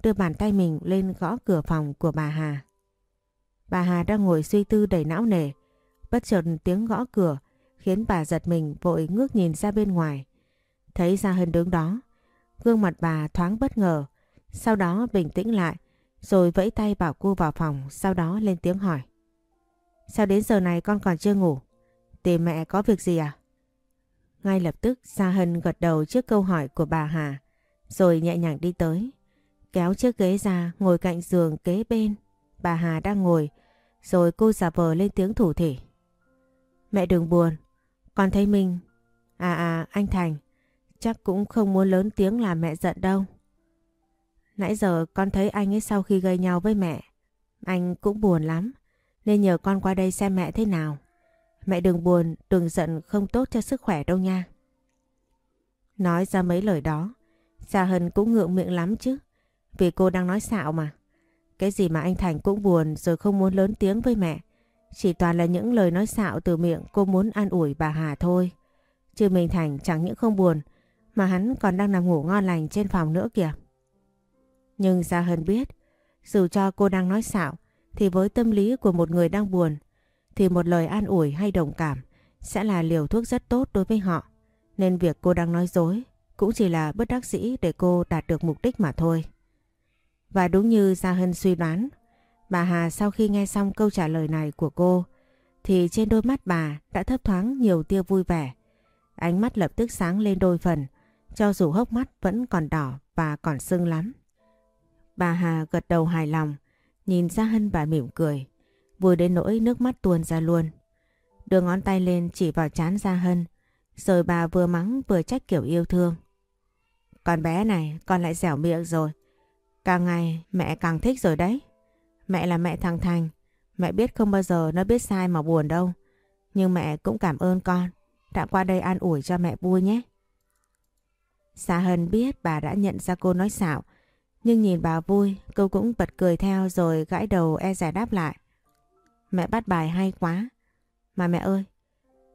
[SPEAKER 1] đưa bàn tay mình lên gõ cửa phòng của bà Hà. Bà Hà đang ngồi suy tư đầy não nề. Bất chợt tiếng gõ cửa khiến bà giật mình vội ngước nhìn ra bên ngoài. Thấy Gia Hân đứng đó, gương mặt bà thoáng bất ngờ, sau đó bình tĩnh lại rồi vẫy tay bảo cô vào phòng sau đó lên tiếng hỏi. Sao đến giờ này con còn chưa ngủ? Tìm mẹ có việc gì à? Ngay lập tức gia Hân gật đầu trước câu hỏi của bà Hà rồi nhẹ nhàng đi tới. Kéo chiếc ghế ra ngồi cạnh giường kế bên. Bà Hà đang ngồi rồi cô giả vờ lên tiếng thủ thỉ. Mẹ đừng buồn, con thấy mình... À à anh Thành, chắc cũng không muốn lớn tiếng làm mẹ giận đâu. Nãy giờ con thấy anh ấy sau khi gây nhau với mẹ, anh cũng buồn lắm, nên nhờ con qua đây xem mẹ thế nào. Mẹ đừng buồn, đừng giận không tốt cho sức khỏe đâu nha. Nói ra mấy lời đó, Gia Hân cũng ngượng miệng lắm chứ, vì cô đang nói xạo mà. Cái gì mà anh Thành cũng buồn rồi không muốn lớn tiếng với mẹ. Chỉ toàn là những lời nói xạo từ miệng cô muốn an ủi bà Hà thôi. Chứ mình Thành chẳng những không buồn, mà hắn còn đang nằm ngủ ngon lành trên phòng nữa kìa. Nhưng Gia Hân biết, dù cho cô đang nói xạo, thì với tâm lý của một người đang buồn, thì một lời an ủi hay đồng cảm sẽ là liều thuốc rất tốt đối với họ. Nên việc cô đang nói dối cũng chỉ là bất đắc dĩ để cô đạt được mục đích mà thôi. Và đúng như Gia Hân suy đoán, bà Hà sau khi nghe xong câu trả lời này của cô, thì trên đôi mắt bà đã thấp thoáng nhiều tia vui vẻ. Ánh mắt lập tức sáng lên đôi phần, cho dù hốc mắt vẫn còn đỏ và còn sưng lắm. Bà Hà gật đầu hài lòng, nhìn gia Hân bà mỉm cười, vui đến nỗi nước mắt tuôn ra luôn. Đưa ngón tay lên chỉ vào chán Gia Hân, rồi bà vừa mắng vừa trách kiểu yêu thương. Con bé này con lại dẻo miệng rồi. Càng ngày mẹ càng thích rồi đấy. Mẹ là mẹ thằng Thành, mẹ biết không bao giờ nó biết sai mà buồn đâu. Nhưng mẹ cũng cảm ơn con, đã qua đây an ủi cho mẹ vui nhé. xa Hân biết bà đã nhận ra cô nói xạo, nhưng nhìn bà vui, cô cũng bật cười theo rồi gãi đầu e rẻ đáp lại. Mẹ bắt bài hay quá. Mà mẹ ơi,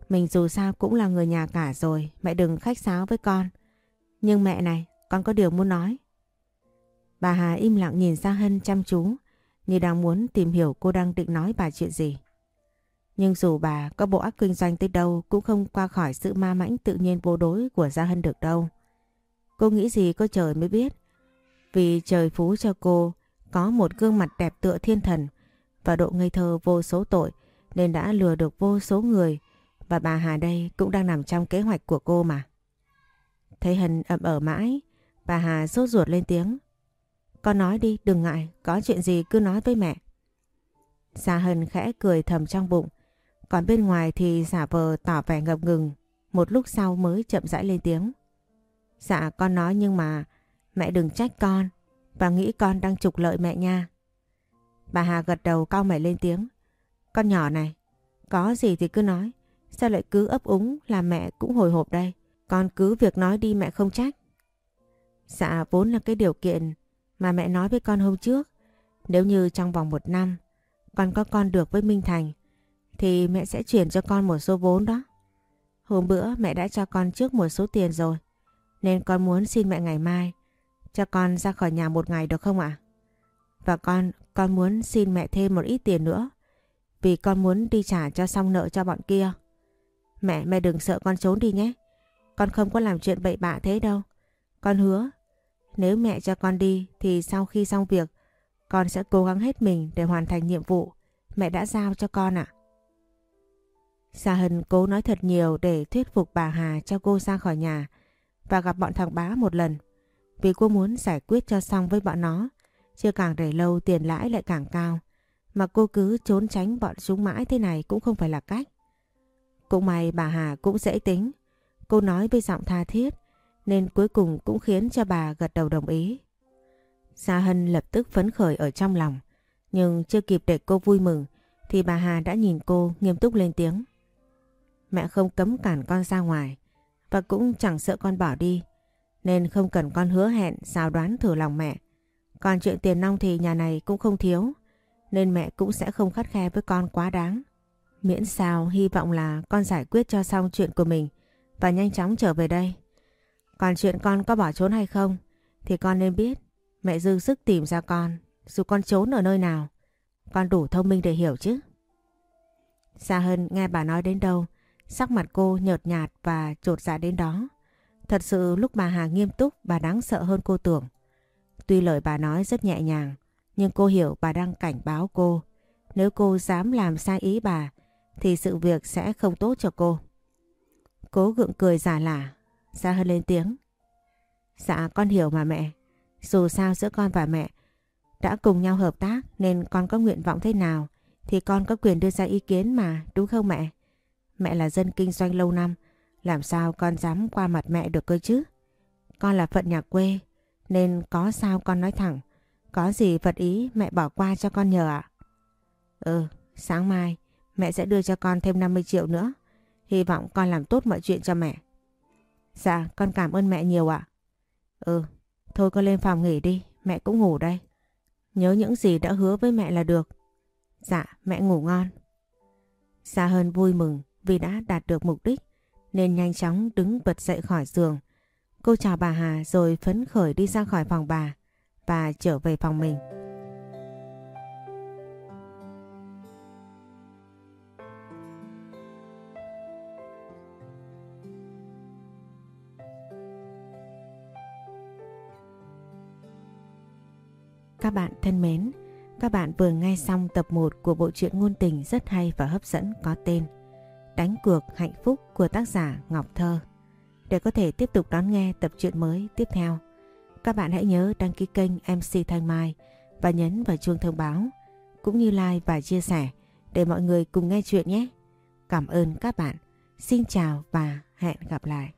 [SPEAKER 1] mình dù sao cũng là người nhà cả rồi, mẹ đừng khách sáo với con. Nhưng mẹ này, con có điều muốn nói. Bà Hà im lặng nhìn ra Hân chăm chú, như đang muốn tìm hiểu cô đang định nói bà chuyện gì. Nhưng dù bà có bộ ác kinh doanh tới đâu cũng không qua khỏi sự ma mãnh tự nhiên vô đối của Gia Hân được đâu. Cô nghĩ gì có trời mới biết. Vì trời phú cho cô có một gương mặt đẹp tựa thiên thần và độ ngây thơ vô số tội nên đã lừa được vô số người và bà Hà đây cũng đang nằm trong kế hoạch của cô mà. Thấy Hân ậm ở mãi, bà Hà sốt ruột lên tiếng. Con nói đi, đừng ngại, có chuyện gì cứ nói với mẹ. Gia Hân khẽ cười thầm trong bụng, còn bên ngoài thì giả vờ tỏ vẻ ngập ngừng, một lúc sau mới chậm rãi lên tiếng. Dạ con nói nhưng mà Mẹ đừng trách con và nghĩ con đang trục lợi mẹ nha. Bà Hà gật đầu cau mày lên tiếng. Con nhỏ này, có gì thì cứ nói. Sao lại cứ ấp úng là mẹ cũng hồi hộp đây. Con cứ việc nói đi mẹ không trách. Dạ vốn là cái điều kiện mà mẹ nói với con hôm trước. Nếu như trong vòng một năm con có con được với Minh Thành thì mẹ sẽ chuyển cho con một số vốn đó. Hôm bữa mẹ đã cho con trước một số tiền rồi nên con muốn xin mẹ ngày mai cho con ra khỏi nhà một ngày được không ạ? Và con, con muốn xin mẹ thêm một ít tiền nữa. vì con muốn đi trả cho xong nợ cho bọn kia. Mẹ, mẹ đừng sợ con trốn đi nhé. Con không có làm chuyện bậy bạ thế đâu. Con hứa, nếu mẹ cho con đi thì sau khi xong việc, con sẽ cố gắng hết mình để hoàn thành nhiệm vụ mẹ đã giao cho con ạ. Sa Hân cố nói thật nhiều để thuyết phục bà Hà cho cô ra khỏi nhà và gặp bọn thằng bá một lần. Vì cô muốn giải quyết cho xong với bọn nó, chưa càng để lâu tiền lãi lại càng cao. Mà cô cứ trốn tránh bọn chúng mãi thế này cũng không phải là cách. Cũng may bà Hà cũng dễ tính. Cô nói với giọng tha thiết nên cuối cùng cũng khiến cho bà gật đầu đồng ý. Sa Hân lập tức phấn khởi ở trong lòng. Nhưng chưa kịp để cô vui mừng thì bà Hà đã nhìn cô nghiêm túc lên tiếng. Mẹ không cấm cản con ra ngoài và cũng chẳng sợ con bỏ đi, nên không cần con hứa hẹn sao đoán thử lòng mẹ. Còn chuyện tiền nong thì nhà này cũng không thiếu, nên mẹ cũng sẽ không khắt khe với con quá đáng. Miễn sao hy vọng là con giải quyết cho xong chuyện của mình và nhanh chóng trở về đây. Còn chuyện con có bỏ trốn hay không thì con nên biết mẹ dư sức tìm ra con dù con trốn ở nơi nào. Con đủ thông minh để hiểu chứ. xa hơn nghe bà nói đến đâu sắc mặt cô nhợt nhạt và trột dạ đến đó. Thật sự lúc bà Hà nghiêm túc bà đáng sợ hơn cô tưởng. Tuy lời bà nói rất nhẹ nhàng nhưng cô hiểu bà đang cảnh báo cô. Nếu cô dám làm sai ý bà thì sự việc sẽ không tốt cho cô. Cố gượng cười giả lả, Sa Hân lên tiếng. Dạ con hiểu mà mẹ. Dù sao giữa con và mẹ đã cùng nhau hợp tác nên con có nguyện vọng thế nào thì con có quyền đưa ra ý kiến mà đúng không mẹ? Mẹ là dân kinh doanh lâu năm, làm sao con dám qua mặt mẹ được cơ chứ? Con là phận nhà quê nên có sao con nói thẳng. Có gì vật ý mẹ bỏ qua cho con nhờ ạ? Ừ, sáng mai mẹ sẽ đưa cho con thêm 50 triệu nữa. Hy vọng con làm tốt mọi chuyện cho mẹ. Dạ, con cảm ơn mẹ nhiều ạ. Ừ, thôi con lên phòng nghỉ đi, mẹ cũng ngủ đây. Nhớ những gì đã hứa với mẹ là được. Dạ, mẹ ngủ ngon. Sa Hân vui mừng vì đã đạt được mục đích nên nhanh chóng đứng bật dậy khỏi giường. Cô chào bà Hà rồi phấn khởi đi ra khỏi phòng bà và trở về phòng mình. Các bạn thân mến, các bạn vừa nghe xong tập 1 của bộ truyện ngôn tình rất hay và hấp dẫn có tên Đánh cược hạnh phúc của tác giả Ngọc Thơ. Để có thể tiếp tục đón nghe tập truyện mới tiếp theo, các bạn hãy nhớ đăng ký kênh MC Thanh Mai và nhấn vào chuông thông báo, cũng như like và chia sẻ để mọi người cùng nghe chuyện nhé. Cảm ơn các bạn. Xin chào và hẹn gặp lại.